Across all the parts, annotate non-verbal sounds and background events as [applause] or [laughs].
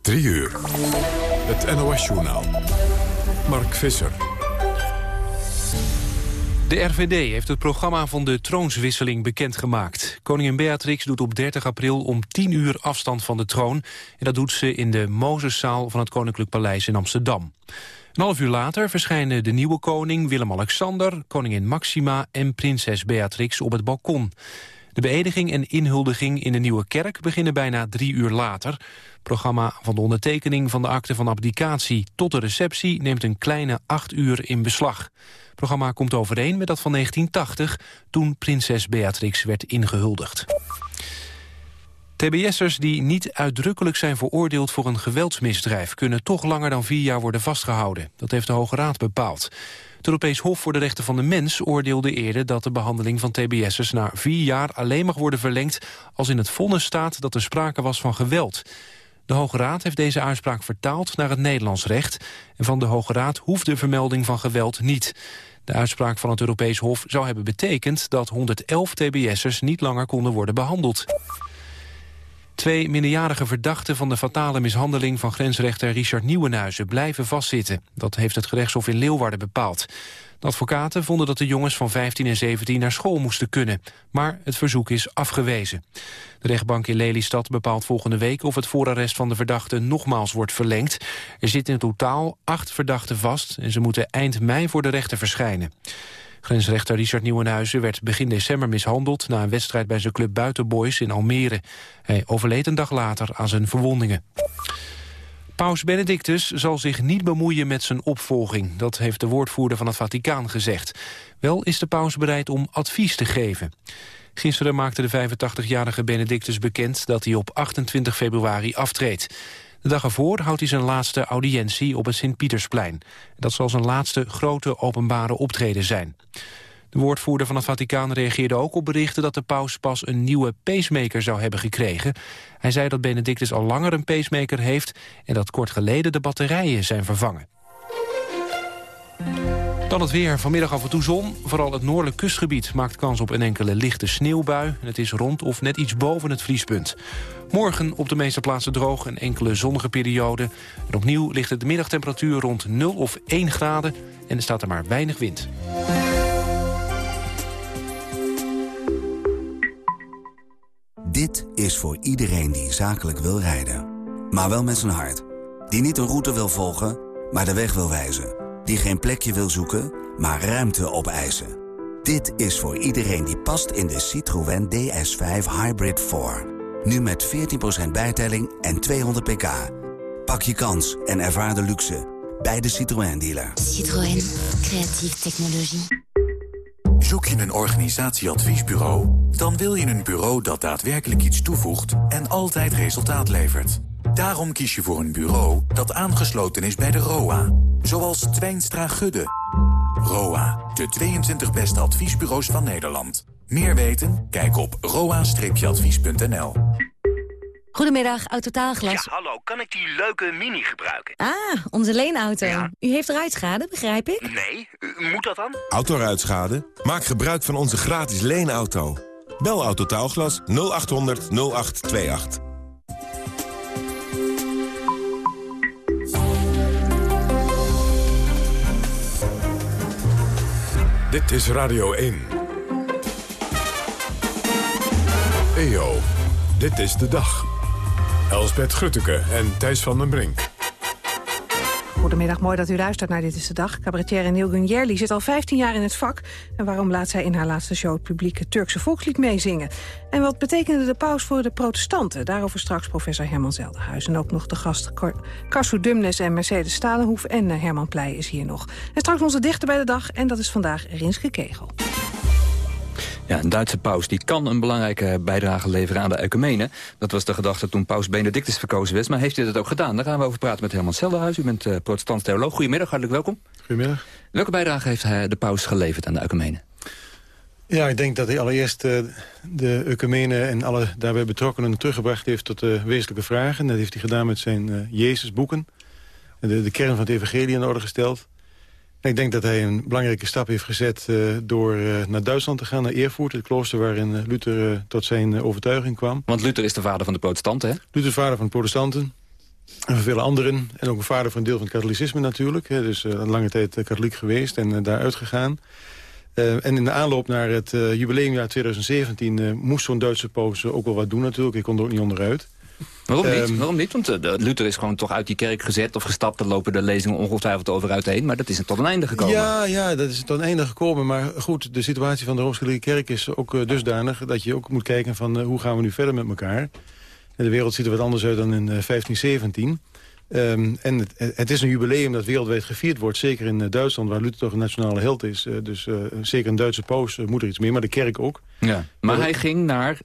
3 uur. Het NOS-journaal. Mark Visser. De RVD heeft het programma van de troonswisseling bekendgemaakt. Koningin Beatrix doet op 30 april om 10 uur afstand van de troon. En dat doet ze in de Mozeszaal van het Koninklijk Paleis in Amsterdam. Een half uur later verschijnen de nieuwe koning Willem-Alexander... koningin Maxima en prinses Beatrix op het balkon. De beëdiging en inhuldiging in de Nieuwe Kerk beginnen bijna drie uur later. Programma van de ondertekening van de akte van abdicatie tot de receptie neemt een kleine acht uur in beslag. Programma komt overeen met dat van 1980, toen prinses Beatrix werd ingehuldigd. TBS'ers die niet uitdrukkelijk zijn veroordeeld voor een geweldsmisdrijf... kunnen toch langer dan vier jaar worden vastgehouden. Dat heeft de Hoge Raad bepaald. Het Europees Hof voor de Rechten van de Mens oordeelde eerder... dat de behandeling van TBS'ers na vier jaar alleen mag worden verlengd... als in het vonnis staat dat er sprake was van geweld. De Hoge Raad heeft deze uitspraak vertaald naar het Nederlands recht... en van de Hoge Raad hoeft de vermelding van geweld niet. De uitspraak van het Europees Hof zou hebben betekend... dat 111 TBS'ers niet langer konden worden behandeld. Twee minderjarige verdachten van de fatale mishandeling van grensrechter Richard Nieuwenhuizen blijven vastzitten. Dat heeft het gerechtshof in Leeuwarden bepaald. De advocaten vonden dat de jongens van 15 en 17 naar school moesten kunnen. Maar het verzoek is afgewezen. De rechtbank in Lelystad bepaalt volgende week of het voorarrest van de verdachten nogmaals wordt verlengd. Er zitten in totaal acht verdachten vast en ze moeten eind mei voor de rechter verschijnen. Grensrechter Richard Nieuwenhuizen werd begin december mishandeld... na een wedstrijd bij zijn club Buitenboys in Almere. Hij overleed een dag later aan zijn verwondingen. Paus Benedictus zal zich niet bemoeien met zijn opvolging. Dat heeft de woordvoerder van het Vaticaan gezegd. Wel is de paus bereid om advies te geven. Gisteren maakte de 85-jarige Benedictus bekend dat hij op 28 februari aftreedt. De dag ervoor houdt hij zijn laatste audiëntie op het Sint-Pietersplein. Dat zal zijn laatste grote openbare optreden zijn. De woordvoerder van het Vaticaan reageerde ook op berichten... dat de paus pas een nieuwe pacemaker zou hebben gekregen. Hij zei dat Benedictus al langer een pacemaker heeft... en dat kort geleden de batterijen zijn vervangen. Dan het weer. Vanmiddag af en toe zon. Vooral het noordelijk kustgebied maakt kans op een enkele lichte sneeuwbui. Het is rond of net iets boven het vriespunt. Morgen op de meeste plaatsen droog en enkele zonnige perioden. En opnieuw ligt de middagtemperatuur rond 0 of 1 graden... en er staat er maar weinig wind. Dit is voor iedereen die zakelijk wil rijden. Maar wel met zijn hart. Die niet een route wil volgen, maar de weg wil wijzen. Die geen plekje wil zoeken, maar ruimte opeisen. Dit is voor iedereen die past in de Citroën DS5 Hybrid 4. Nu met 14% bijtelling en 200 pk. Pak je kans en ervaar de luxe bij de Citroën dealer. Citroën, creatieve technologie. Zoek je een organisatieadviesbureau? Dan wil je een bureau dat daadwerkelijk iets toevoegt en altijd resultaat levert. Daarom kies je voor een bureau dat aangesloten is bij de ROA. Zoals Twijnstra Gudde. ROA, de 22 beste adviesbureaus van Nederland. Meer weten? Kijk op roa-advies.nl. Goedemiddag, Autotaalglas. Ja, hallo. Kan ik die leuke Mini gebruiken? Ah, onze leenauto. U heeft ruitschade, begrijp ik? Nee, moet dat dan? Autoruitschade? Maak gebruik van onze gratis leenauto. Bel Autotaalglas 0800 0828. Dit is Radio 1. EO, dit is de dag. Elsbeth Grutteke en Thijs van den Brink. Goedemiddag, mooi dat u luistert naar Dit is de Dag. Cabaretier Neil Gunjerli zit al 15 jaar in het vak. En waarom laat zij in haar laatste show het publiek het Turkse volkslied meezingen? En wat betekende de paus voor de protestanten? Daarover straks professor Herman Zelderhuis. En ook nog de gast Karsu Dumnes en Mercedes Stalenhoef. En eh, Herman Pleij is hier nog. En straks onze dichter bij de dag. En dat is vandaag Rinske Kegel. Ja, een Duitse paus die kan een belangrijke bijdrage leveren aan de ecumene. Dat was de gedachte toen paus Benedictus verkozen werd. Maar heeft hij dat ook gedaan? Daar gaan we over praten met Herman Selderhuis. U bent uh, protestant theoloog. Goedemiddag, hartelijk welkom. Goedemiddag. Welke bijdrage heeft hij, de paus geleverd aan de ecumene? Ja, ik denk dat hij allereerst uh, de ecumene en alle daarbij betrokkenen teruggebracht heeft tot de wezenlijke vragen. Dat heeft hij gedaan met zijn uh, Jezusboeken. De, de kern van het evangelie in orde gesteld. Ik denk dat hij een belangrijke stap heeft gezet uh, door naar Duitsland te gaan, naar Erfurt, het klooster waarin Luther tot zijn overtuiging kwam. Want Luther is de vader van de protestanten, hè? Luther is de vader van de protestanten. En van vele anderen. En ook een vader van een deel van het katholicisme natuurlijk. Hè, dus uh, lange tijd katholiek geweest en uh, daar uitgegaan. Uh, en in de aanloop naar het jubileumjaar 2017... moest zo'n Duitse paus ook wel wat doen natuurlijk. Ik kon er ook niet onderuit. Waarom niet? Um, Waarom niet? Want Luther is gewoon toch uit die kerk gezet of gestapt. Daar lopen de lezingen ongetwijfeld over uiteen. Maar dat is tot een einde gekomen. Ja, ja, dat is tot een einde gekomen. Maar goed, de situatie van de Rooms-Katholieke Kerk is ook dusdanig... dat je ook moet kijken van hoe gaan we nu verder met elkaar. De wereld ziet er wat anders uit dan in 1517. Um, en het, het, is een jubileum dat wereldwijd gevierd wordt. Zeker in uh, Duitsland, waar Luther toch een nationale held is. Uh, dus uh, zeker een Duitse paus moet er iets meer, maar de kerk ook. Ja. Maar hij ging naar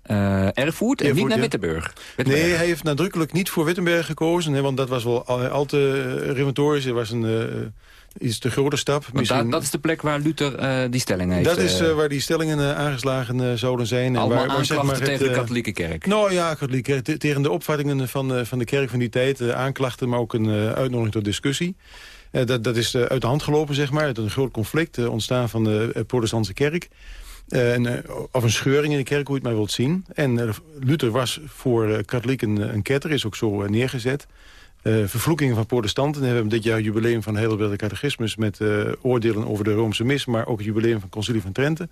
Erfurt en niet naar ja. Wittenberg. Nee, hij heeft nadrukkelijk niet voor Wittenberg gekozen. Hè, want dat was wel al, al te reformatorisch. Hij was een iets te grote stap. Misschien... dat is de plek waar Luther uh, die stelling heeft. Dat is uh, waar die stellingen uh, aangeslagen zouden zijn. Allemaal en waar, waar, zeg maar, tegen het, de katholieke kerk. Nou ja, katholieke kerk. Tegen de opvattingen van, van de kerk van die tijd. aanklachten, maar ook een uitnodiging tot discussie. dat, dat is uit de hand gelopen, zeg maar. Uit een groot conflict ontstaan van de protestantse kerk. En, of een scheuring in de kerk, hoe je het maar wilt zien. En Luther was voor katholiek een, een ketter, is ook zo neergezet. Uh, vervloekingen van protestanten. We hebben dit jaar het jubileum van Heidelberg Catechismus... met uh, oordelen over de Roomse mis... maar ook het jubileum van Concilie van Trente.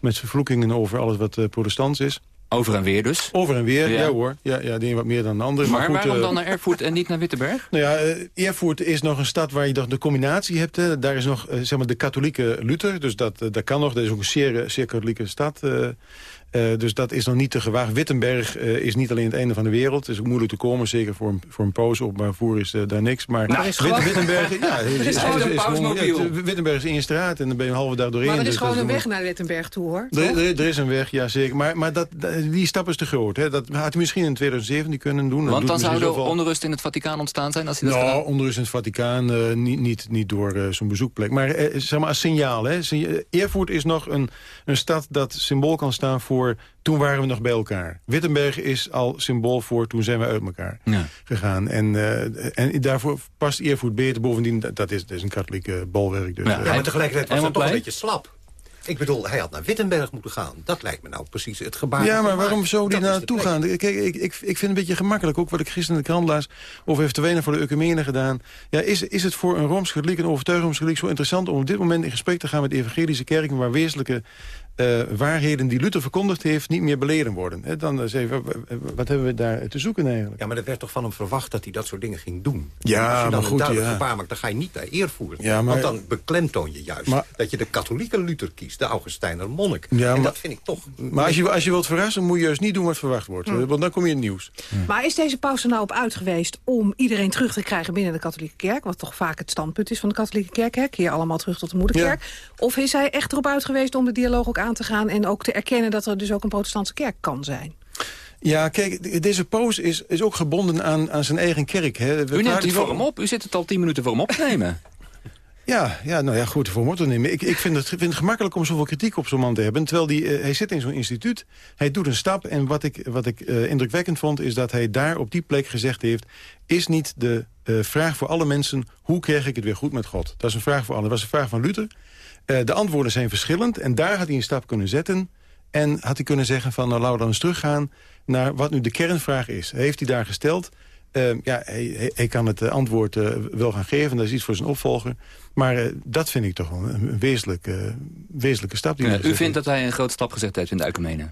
Met vervloekingen over alles wat uh, protestants is. Over en weer dus? Over en weer, ja, ja hoor. Ja, ja, de een wat meer dan de ander. Maar, maar goed, waarom dan naar Erfurt en niet naar Wittenberg? [laughs] Nou ja, Erfurt is nog een stad waar je de combinatie hebt. Hè. Daar is nog zeg maar de katholieke Luther. Dus dat, dat kan nog. Dat is ook een zeer, zeer katholieke stad. Uh, dus dat is nog niet te gewaagd. Wittenberg uh, is niet alleen het einde van de wereld. Het is ook moeilijk te komen, zeker voor een, voor een poos. Op maar is uh, daar niks. Maar nou, is Wittenberg, ja, [laughs] is, is, is, gewoon, ja, Wittenberg is één straat en dan ben je een halve dag doorheen. Maar er is dus gewoon een weg naar Wittenberg toe, hoor. Er, er, er, is een weg, ja zeker. Maar, maar dat, die stap is te groot. Hè. Dat had hij misschien in 2017 kunnen doen. Want dan zou er onrust in het Vaticaan ontstaan zijn? Als hij dat nou, gedaan? onrust in het Vaticaan, niet, niet, niet door zo'n bezoekplek. Maar zeg maar als signaal. Hè. Erfurt is nog een, een stad dat symbool kan staan voor toen waren we nog bij elkaar. Wittenberg is al symbool voor toen zijn we uit elkaar ja. gegaan. En, uh, en daarvoor past Eervoet beter. Bovendien, dat is, dat is een katholieke balwerk. Dus, ja, uh, maar tegelijkertijd was het toch een beetje slap. Ik bedoel, hij had naar Wittenberg moeten gaan. Dat lijkt me nou precies het gebaar. Ja, maar waarom zou die naartoe gaan? Kijk, ik, ik, ik vind het een beetje gemakkelijk. Ook wat ik gisteren in de krant las. Of heeft Wenen voor de ecumene gedaan. Ja, is, is het voor een Rooms-Katholiek, een overtuiging zo interessant... om op dit moment in gesprek te gaan met de evangelische kerken... waar wezenlijke uh, waarheden die Luther verkondigd heeft niet meer beleden worden. He, dan uh, zeggen we, wat hebben we daar te zoeken eigenlijk? Ja, maar er werd toch van hem verwacht dat hij dat soort dingen ging doen? Ja, als je dan maar een goed, duidelijk ja. gebaar maakt, dan ga je niet naar eer voeren. Ja, maar, Want dan beklemtoon je juist maar, dat je de katholieke Luther kiest, de Augustijner monnik. Ja, en maar, dat vind ik toch... Maar als je, als je wilt verrassen, moet je juist niet doen wat verwacht wordt. Hm. Want dan kom je in het nieuws. Hm. Maar is deze paus er nou op uit geweest om iedereen terug te krijgen binnen de katholieke kerk? Wat toch vaak het standpunt is van de katholieke kerk. Hè? Keer allemaal terug tot de moederkerk. Ja. Of is hij echt erop uit geweest om de dialoog ook aan te gaan... en ook te erkennen dat er dus ook een protestantse kerk kan zijn. Ja, kijk, deze paus is, is ook gebonden aan, aan zijn eigen kerk. Hè. We U neemt het voor hem op. U zit het al tien minuten voor hem op te nemen. [laughs] Ja, ja, nou ja, goed, voor hem op te nemen. Ik, ik vind, het, vind het gemakkelijk om zoveel kritiek op zo'n man te hebben. Terwijl die, uh, hij zit in zo'n instituut, hij doet een stap. En wat ik, wat ik uh, indrukwekkend vond, is dat hij daar op die plek gezegd heeft... is niet de uh, vraag voor alle mensen, hoe krijg ik het weer goed met God? Dat is een vraag voor allen. Dat was een vraag van Luther. De antwoorden zijn verschillend en daar had hij een stap kunnen zetten... En had hij kunnen zeggen van, nou laten we dan eens teruggaan... naar wat nu de kernvraag is. Heeft hij daar gesteld? Uh, ja, hij, hij, kan het antwoord uh, wel gaan geven. Dat is iets voor zijn opvolger. Maar uh, dat vind ik toch wel een wezenlijke, wezenlijke stap. Die ja, u vindt dat hij een grote stap gezet heeft in de ecumene?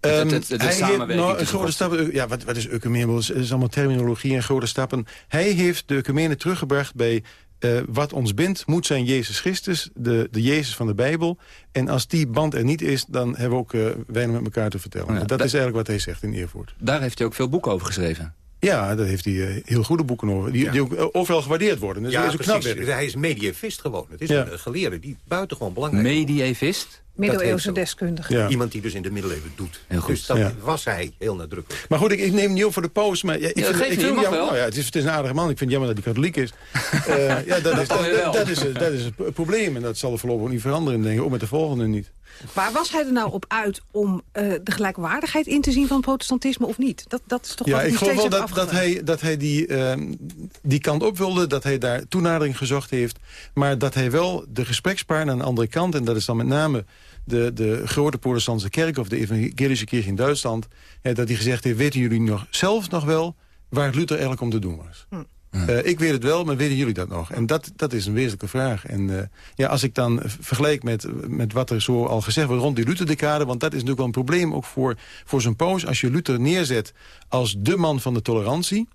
Um, het, het, hij nou, een grote stap, ja, wat, wat is ecumene? Het is allemaal terminologie en grote stappen. Hij heeft de ecumene teruggebracht bij uh, wat ons bindt moet zijn Jezus Christus, de, de Jezus van de Bijbel. En als die band er niet is, dan hebben we ook uh, weinig met elkaar te vertellen. Ja, dat is eigenlijk wat hij zegt in Eervoort. Daar heeft hij ook veel boeken over geschreven. Ja, daar heeft hij uh, heel goede boeken over. Die, ja. die ook overal gewaardeerd worden. Dus ja, is ook knap Hij is medievist gewoon. Het is ja. een geleerde die buitengewoon belangrijk is. Medievist? Middeleeuwse deskundige. Ja. Iemand die dus in de middeleeuwen doet. Heel goed. Dus dat ja. was hij heel nadrukkelijk. Maar goed, ik, ik neem niet op voor de poos. Maar ja, ik ja, vind, ik vind niet, jammer, wel. nou ja, het, is, het is een aardige man. Ik vind het jammer dat hij katholiek is. uh, [laughs] ja, dat, is, dat, dat, dat, is, dat is het probleem. En dat zal er voorlopig niet veranderen. Denk ik. Ook met de volgende niet. Maar was hij er nou op uit om uh, de gelijkwaardigheid in te zien van het protestantisme of niet? Dat, dat is toch ja, wat ik geloof wel dat, dat, hij, dat hij die, uh, die kant op wilde, dat hij daar toenadering gezocht heeft. Maar dat hij wel de gesprekspartner aan de andere kant, en dat is dan met name de, de grote protestantse kerk of de evangelische kerk in Duitsland, hè, dat hij gezegd heeft, weten jullie nog zelf nog wel waar Luther eigenlijk om te doen was. Hm. Uh, ik weet het wel, maar weten jullie dat nog? En dat, dat is een wezenlijke vraag. En uh, ja, als ik dan vergelijk met, met wat er zo al gezegd wordt rond die Luther-decade... want dat is natuurlijk wel een probleem ook voor, voor zo'n paus. Als je Luther neerzet als de man van de tolerantie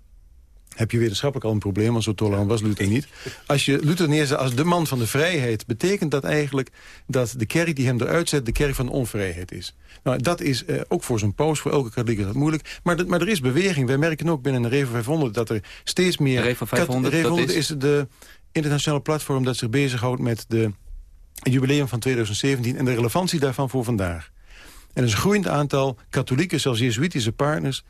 heb je wetenschappelijk al een probleem, want zo tolerant was Luther niet. Als je Luther neerzet als de man van de vrijheid... betekent dat eigenlijk dat de kerk die hem eruit zet... de kerk van de onvrijheid is. Nou, dat is eh, ook voor zo'n paus, voor elke katholiek is dat moeilijk. Maar, maar er is beweging. Wij merken ook binnen de Revo 500 dat er steeds meer... De Revo 500, Revo 500 is... is de internationale platform dat zich bezighoudt met de, het jubileum van 2017... en de relevantie daarvan voor vandaag. En er is een groeiend aantal katholieke, zelfs jezuïtische partners...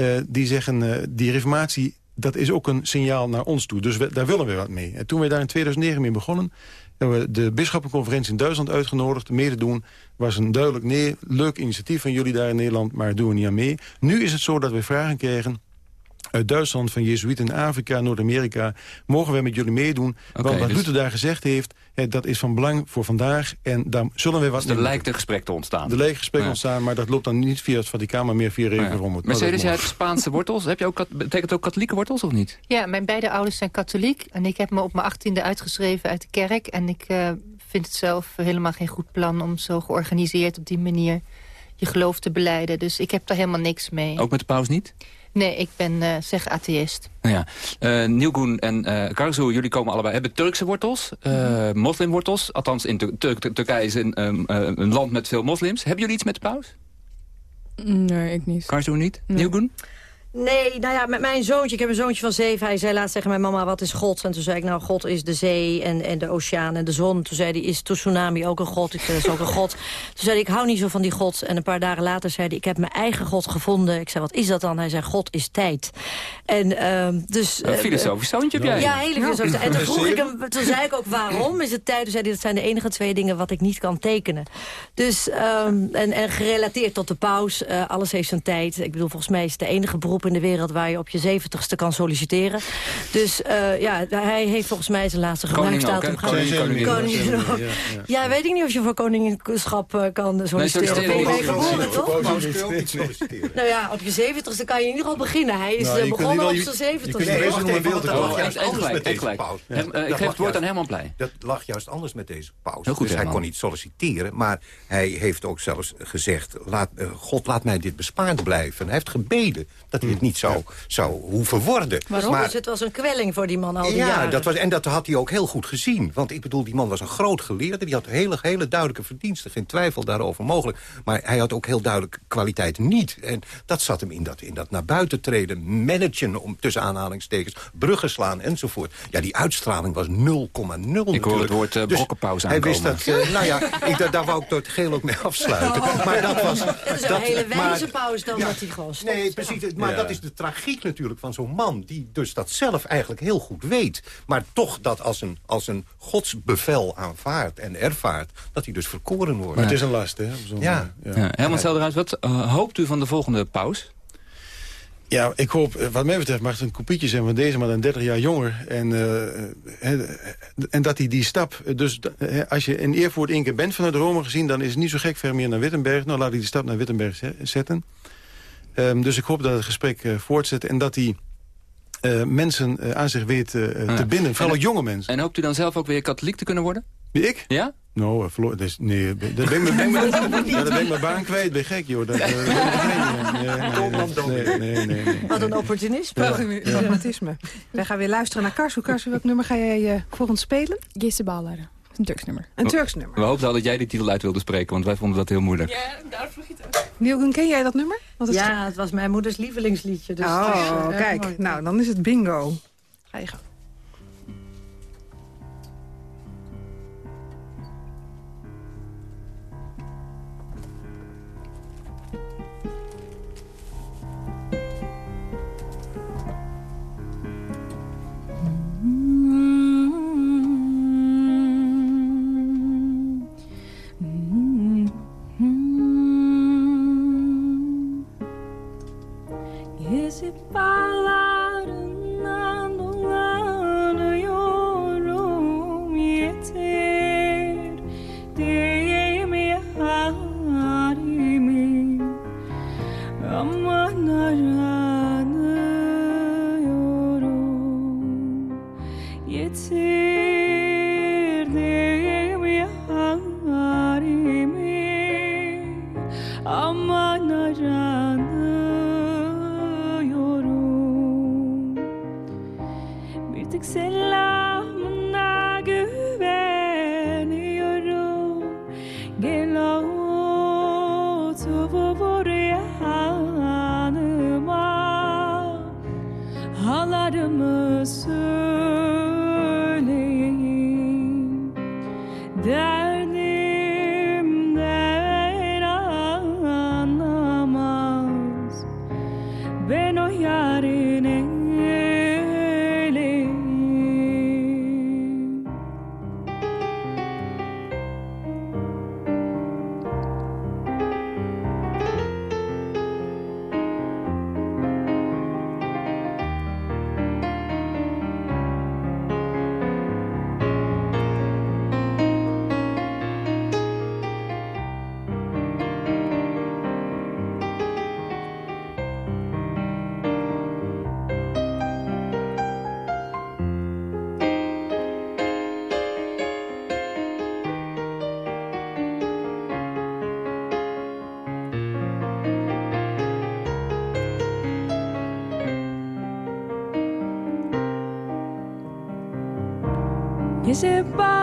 Uh, die zeggen, uh, die reformatie dat is ook een signaal naar ons toe. Dus daar willen we wat mee. En toen we daar in 2009 mee begonnen... hebben we de bisschoppenconferentie in Duitsland uitgenodigd. Mededoen was een duidelijk nee, leuk initiatief van jullie daar in Nederland... maar doen we niet aan mee. Nu is het zo dat we vragen krijgen uit Duitsland, van Jezuïeten in Afrika, Noord-Amerika... mogen wij met jullie meedoen. want wat dus... Luther daar gezegd heeft, dat is van belang voor vandaag. En daar zullen we wat dus er lijkt een gesprek te ontstaan. Er lijkt een gesprek te ontstaan, maar dat loopt dan niet via het Vaticaan... maar meer via Reven ja. Mercedes, jij hebt Spaanse wortels. Heb je ook, betekent ook katholieke wortels of niet? Ja, mijn beide ouders zijn katholiek. En ik heb me op mijn achttiende uitgeschreven uit de kerk. En ik uh, vind het zelf helemaal geen goed plan... om zo georganiseerd op die manier je geloof te beleiden. Dus ik heb daar helemaal niks mee. Ook met de paus niet? Nee, ik ben uh, zeg atheïst. Ja. Uh, Nilgun en uh, Karzu, jullie komen allebei, hebben Turkse wortels, uh, moslimwortels. Althans, in Turkije is een, um, een, land met veel moslims. Hebben jullie iets met de paus? Nee, ik niet. Karzu niet? Nee. Nilgun? Nee, nou ja, met mijn zoontje. Ik heb een zoontje van zeven. Hij zei laatst tegen mijn mama, wat is God? En toen zei ik, nou, God is de zee en, en de oceaan en de zon. Toen zei hij, is tsunami ook een God? Ik zei, dat is ook een God. Toen zei hij, ik hou niet zo van die God. En een paar dagen later zei hij, ik heb mijn eigen God gevonden. Ik zei, wat is dat dan? Hij zei, God is tijd. En uh, dus... Een filosofisch zoontje heb jij. Ja, hele filosofisch. En toen vroeg ik hem, [laughs] toen zei ik ook, waarom is het tijd? Toen zei hij, dat zijn de enige twee dingen wat ik niet kan tekenen. Dus, um, en, en gerelateerd tot de paus, uh, alles heeft zijn tijd. Ik bedoel, volgens mij is het de enige beroep in de wereld waar je op je zeventigste kan solliciteren. Dus uh, ja, hij heeft volgens mij zijn laatste gebruiksdatum gehad. Koning, koning, koning, ja, ja, weet ik niet of je voor koningschap uh, kan solliciteren. Nee, ben je geboren, toch? Nou ja, op je zeventigste kan je in ieder geval beginnen. Hij is nou, begonnen op zijn zeventigste. Juist anders met deze paus. Ik geef het woord aan Herman Pleij. Dat lag juist anders met deze paus. Dus hij kon niet solliciteren, maar hij heeft ook zelfs gezegd... God, laat mij dit bespaard blijven. Hij heeft gebeden dat hij het niet zou, zou hoeven worden. Waarom? Maar, dus het was een kwelling voor die man al die ja, jaren. Dat was, en dat had hij ook heel goed gezien. Want ik bedoel, die man was een groot geleerde. Die had hele, hele duidelijke verdiensten. Geen twijfel daarover mogelijk. Maar hij had ook heel duidelijk kwaliteit niet. En dat zat hem in dat, in dat naar buiten treden. Managen, om tussen aanhalingstekens. Bruggen slaan enzovoort. Ja, die uitstraling was 0,0 Ik hoor het woord uh, brokkenpauze Hij wist dat, uh, nou ja, ik, daar, wou ik het geel ook mee afsluiten. Oh. Maar dat was... [laughs] Het is een dat, hele wijze pauze dan ja, dat hij gewoon Nee, precies. Maar dat is de tragiek natuurlijk van zo'n man... die dus dat zelf eigenlijk heel goed weet... maar toch dat als een, als een godsbevel aanvaardt en ervaart... dat hij dus verkoren wordt. Maar het is een last, hè? Ja. ja. ja. Herman Selderhuis, wat uh, hoopt u van de volgende paus? Ja, ik hoop, eh, wat mij betreft mag het een kopietje zijn van deze, maar dan 30 jaar jonger. En, uh, en dat hij die stap, dus als je in Eervoort één keer bent vanuit Rome gezien... dan is het niet zo gek ver meer naar Wittenberg. Nou, laat hij die stap naar Wittenberg zetten. Um, dus ik hoop dat het gesprek uh, voortzet en dat hij uh, mensen uh, aan zich weet te ja. binden. Vooral ook jonge mensen. En hoopt u dan zelf ook weer katholiek te kunnen worden? Wie, ik? Ja? Nou, verloor, dus, nee, [laughs] dat ben ik mijn, baan kwijt. Ben gek, joh. Dat, uh, nee, nee, nee, nee, nee, Wat een opportunisme. Ja. Ja. Wij gaan weer luisteren naar Karsu. Karsu, welk nummer ga jij uh, voor ons spelen? Gisse Baller. Een Turks nummer. Een Turks nummer. We hoopten al dat jij die titel uit wilde spreken, want wij vonden dat heel moeilijk. Ja, daar vroeg je het Nielgun, ken jij dat nummer? Want het ja, het was mijn moeders lievelingsliedje. Dus oh, is, uh, kijk. Mooi. Nou, dan is het bingo. Ga je gaan. to it by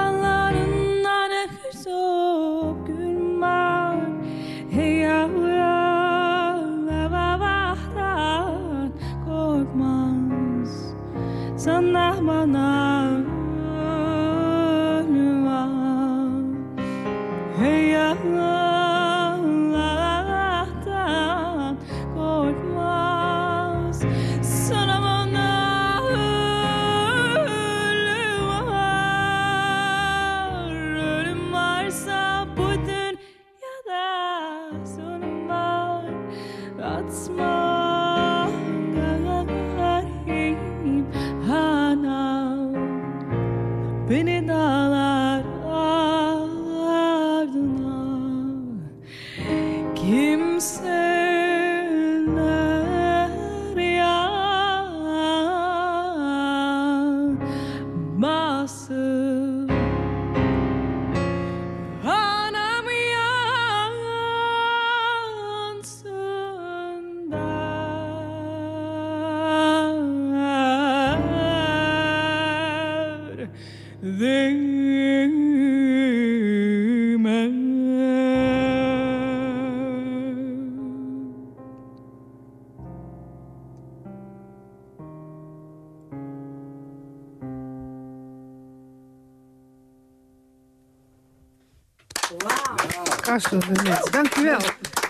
Karsten Brunet, dank u wel.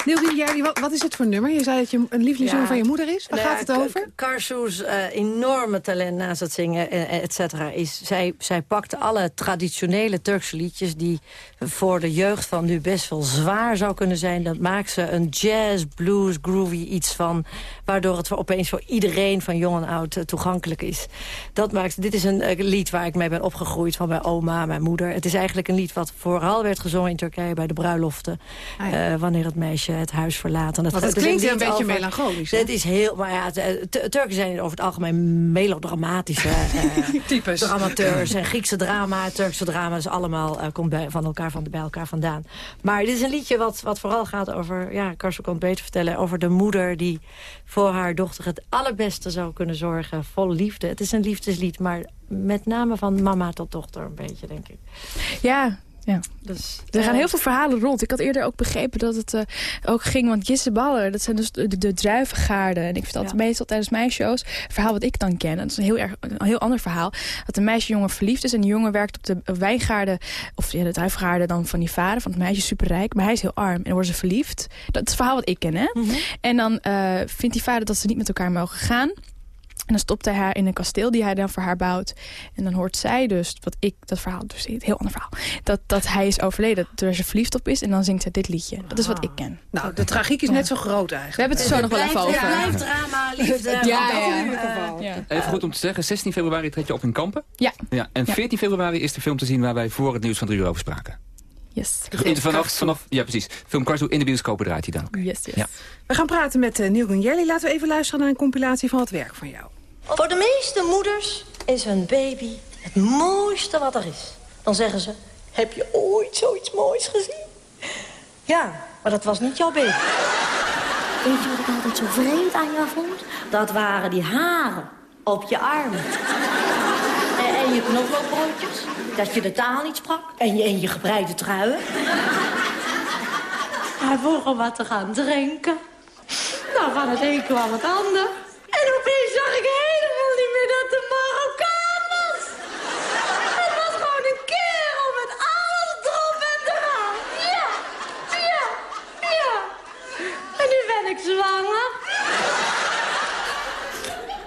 Nielgien Jerry, wat, is het voor nummer? Je zei dat je een lievelingsnummer van je moeder is. Waar Nou gaat ja, het over? Karsu's eh, enorme talent naast het zingen, eh, et cetera, is... Zij, zij pakte alle traditionele Turkse liedjes... die voor de jeugd van nu best wel zwaar zou kunnen zijn. Dat maakt ze een jazz, blues, groovy iets van... waardoor het voor, opeens voor iedereen van jong en oud eh, toegankelijk is. Dat maakt, dit is een eh, lied waar ik mee ben opgegroeid van mijn oma, mijn moeder. Het is eigenlijk een lied wat vooral werd gezongen in Turkije... bij de bruiloften, Ah, ja. eh, wanneer het meisje het huis verlaat. En dat, Want het klinkt een beetje over- melancholisch, hè? Het is heel, maar ja, T- Turken zijn over het algemeen melodramatische [laughs] eh, Types. dramateurs. En Griekse drama, Turkse drama, is allemaal eh, komt bij, van elkaar, van, bij elkaar vandaan. Maar dit is een liedje wat, wat vooral gaat over, ja, Karsten kan het beter vertellen, over de moeder die voor haar dochter het allerbeste zou kunnen zorgen, vol liefde. Het is een liefdeslied, maar met name van mama tot dochter een beetje, denk ik. Ja, ja. Dus, Er gaan eh, heel veel verhalen rond. Ik had eerder ook begrepen dat het eh, ook ging... want Jisse Baller, dat zijn dus de, de druivengaarden. En ik vertel het meestal tijdens mijn shows... het verhaal wat ik dan ken. Dat is een heel, erg, een heel ander verhaal. Dat een meisje jongen verliefd is... en die jongen werkt op de wijngaarden... of ja, de druivengaarden dan van die vader... van het meisje is superrijk, maar hij is heel arm. En dan worden ze verliefd. Dat is het verhaal wat ik ken, hè? En dan eh, vindt die vader dat ze niet met elkaar mogen gaan... En dan stopt hij haar in een kasteel die hij dan voor haar bouwt. En dan hoort zij dus, wat ik, dat verhaal, dus een heel ander verhaal. Dat, dat hij is overleden, dat ze verliefd op is. En dan zingt zij dit liedje. Dat is wat ik ken. Nou, de tragiek is net zo groot eigenlijk. We hebben het er zo nog wel even over. Blijft drama, liefde. [laughs] Ja, want ja, dat ja. in ieder geval. Even goed om te zeggen, 16 februari treed je op in Kampen. Ja. ja en Ja. 14 februari is de film te zien waar wij voor het nieuws van drie uur over spraken. Yes. In, vanaf, vanaf, ja, precies. Film Karsu in de bioscopen draait hij dan. Yes, yes. Ja. We gaan praten met uh, Neil Gunjelli. Laten we even luisteren naar een compilatie van het werk van jou. Voor de meeste moeders is een baby Het mooiste wat er is. Dan zeggen ze, heb je ooit zoiets moois gezien? Ja, maar dat was niet jouw baby. Weet je wat ik altijd zo vreemd aan jou vond? Dat waren die haren op je armen. En, je knoflookbroodjes. Dat je de taal niet sprak. En je, en je gebreide truien. Hij vroeg om wat te gaan drinken. Nou, van het een kwam het ander. En opeens zag ik helemaal niet meer dat de Marokkaan was. Het was gewoon een kerel met alles erop en eraan. Ja, ja, ja. En nu ben ik zwanger.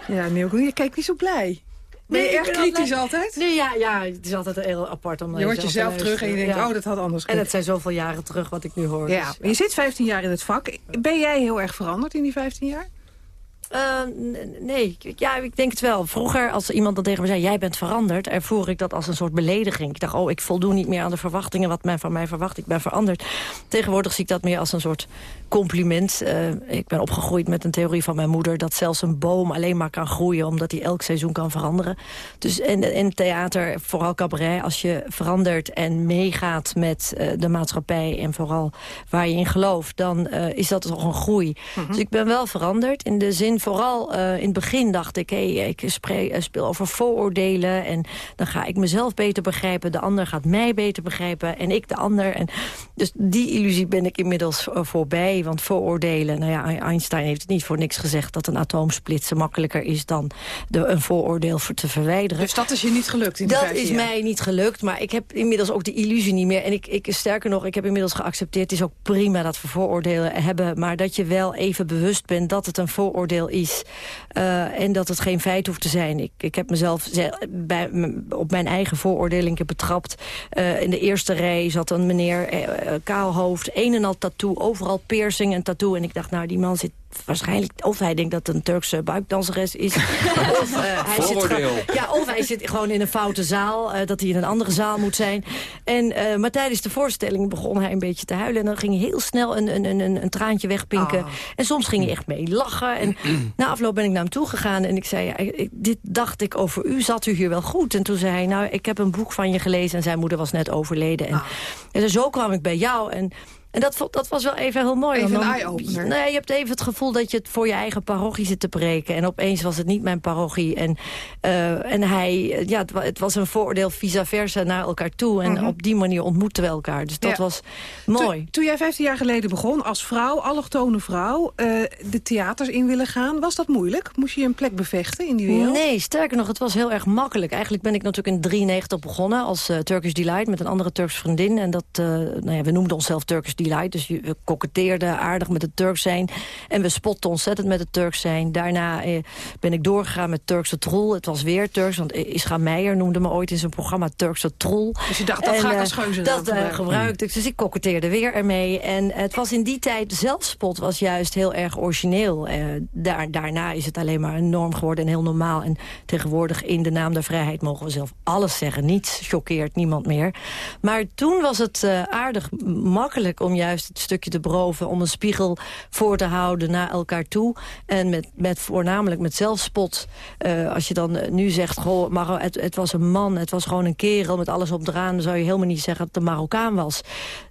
Ja, Neil, je kijkt niet zo blij. Ben je erg kritisch altijd- altijd? Nee, ja, ja, het is altijd heel apart om naar Je hoort jezelf te jezelf terug en je denkt, oh, dat had anders En kunnen. het zijn zoveel jaren terug wat ik nu hoor. Ja, dus, maar je zit 15 jaar in het vak. Ben jij heel erg veranderd in die 15 jaar? Eh, n- nee, ja, ik denk het wel. Vroeger, als iemand dan tegen me zei, jij bent veranderd... ervoer ik dat als een soort belediging. Ik dacht, oh, ik voldoen niet meer aan de verwachtingen... wat men van mij verwacht. Ik ben veranderd. Tegenwoordig zie ik dat meer als een soort compliment. Eh, ik ben opgegroeid met een theorie van mijn moeder... dat zelfs een boom alleen maar kan groeien... omdat hij elk seizoen kan veranderen. Dus in, in theater, vooral cabaret... als je verandert en meegaat met eh, de maatschappij... en vooral waar je in gelooft... dan eh, is dat toch een groei. Dus ik ben wel veranderd in de zin... vooral eh, in het begin dacht ik... Hey, ik eh, speel over vooroordelen... en dan ga ik mezelf beter begrijpen... de ander gaat mij beter begrijpen en ik de ander. En dus die illusie ben ik inmiddels eh, voorbij. Want vooroordelen... nou ja, Einstein heeft het niet voor niks gezegd... dat een atoomsplitsen makkelijker is dan de, een vooroordeel voor te verwijderen. Dus dat is je niet gelukt in Dat 15 is jaar? mij niet gelukt, maar ik heb inmiddels ook die illusie niet meer. En ik, ik, sterker nog, ik heb inmiddels geaccepteerd... het is ook prima dat we vooroordelen hebben... maar dat je wel even bewust bent dat het een vooroordeel is... eh, en dat het geen feit hoeft te zijn. Ik, ik heb mezelf ze- bij, op mijn eigen vooroordeling betrapt. Eh, in de eerste rij zat een meneer, eh, eh, kaal een en al tattoo... overal piercing en tattoo. En ik dacht, nou, die man zit waarschijnlijk... of hij denkt dat het een Turkse buikdanseres is... [laughs] of, eh, hij zit Vooroordeel. ja, of hij zit gewoon in een foute zaal, eh, dat hij in een andere zaal moet zijn. En, eh, maar tijdens de voorstelling begon hij een beetje te huilen. En dan ging hij heel snel een, een, een, een, traantje wegpinken. En soms ging hij echt mee lachen. En [clears throat] na afloop ben ik naar hem toe gegaan en ik zei... Ja, ik- dit dacht ik over u, zat u hier wel goed? En toen zei hij, nou, ik heb een boek van je gelezen... en zijn moeder was net overleden. En, en zo kwam ik bij jou en... En dat, dat was wel even heel mooi. Even een eye-opener. Nee, je hebt even het gevoel dat je het voor je eigen parochie zit te preken. En opeens was het niet mijn parochie. En, eh, en hij, eh, ja, het, het was een vooroordeel vice versa naar elkaar toe. En Mhm. op die manier ontmoetten we elkaar. Dus dat Ja. was mooi. Toen, toen jij 15 jaar geleden begon, als vrouw, allochtone vrouw... eh, de theaters in willen gaan, was dat moeilijk? Moest je een plek bevechten in die wereld? Nee, sterker nog, het was heel erg makkelijk. Eigenlijk ben ik natuurlijk in 93 begonnen als Turkish Delight... met een andere Turks vriendin. En dat, nou ja, we noemden onszelf Turkish Delight. Dus we koketteerden aardig met het Turks zijn. En we spotten ontzettend met het Turks zijn. Daarna eh, ben ik doorgegaan met Turkse Troel. Het was weer Turks, want Ischa Meijer noemde me ooit in zijn programma Turkse Troel. Dus je dacht, dat En, ga ik eh, als geuzennaam Dat eh, gebruiken. gebruikte ik. Dus ik koketteerde weer ermee. En het was in die tijd, zelfspot was juist heel erg origineel. Eh, daar, daarna is het alleen maar een norm geworden en heel normaal. En tegenwoordig in de naam der vrijheid mogen we zelf alles zeggen. Niets choqueert niemand meer. Maar toen was het eh, aardig makkelijk om juist het stukje te beroven... om een spiegel voor te houden naar elkaar toe. En met, met voornamelijk met zelfspot. Eh, als je dan eh, nu zegt, goh, Maro, het, het was een man, het was gewoon een kerel... met alles op eraan, dan zou je helemaal niet zeggen dat het een Marokkaan was.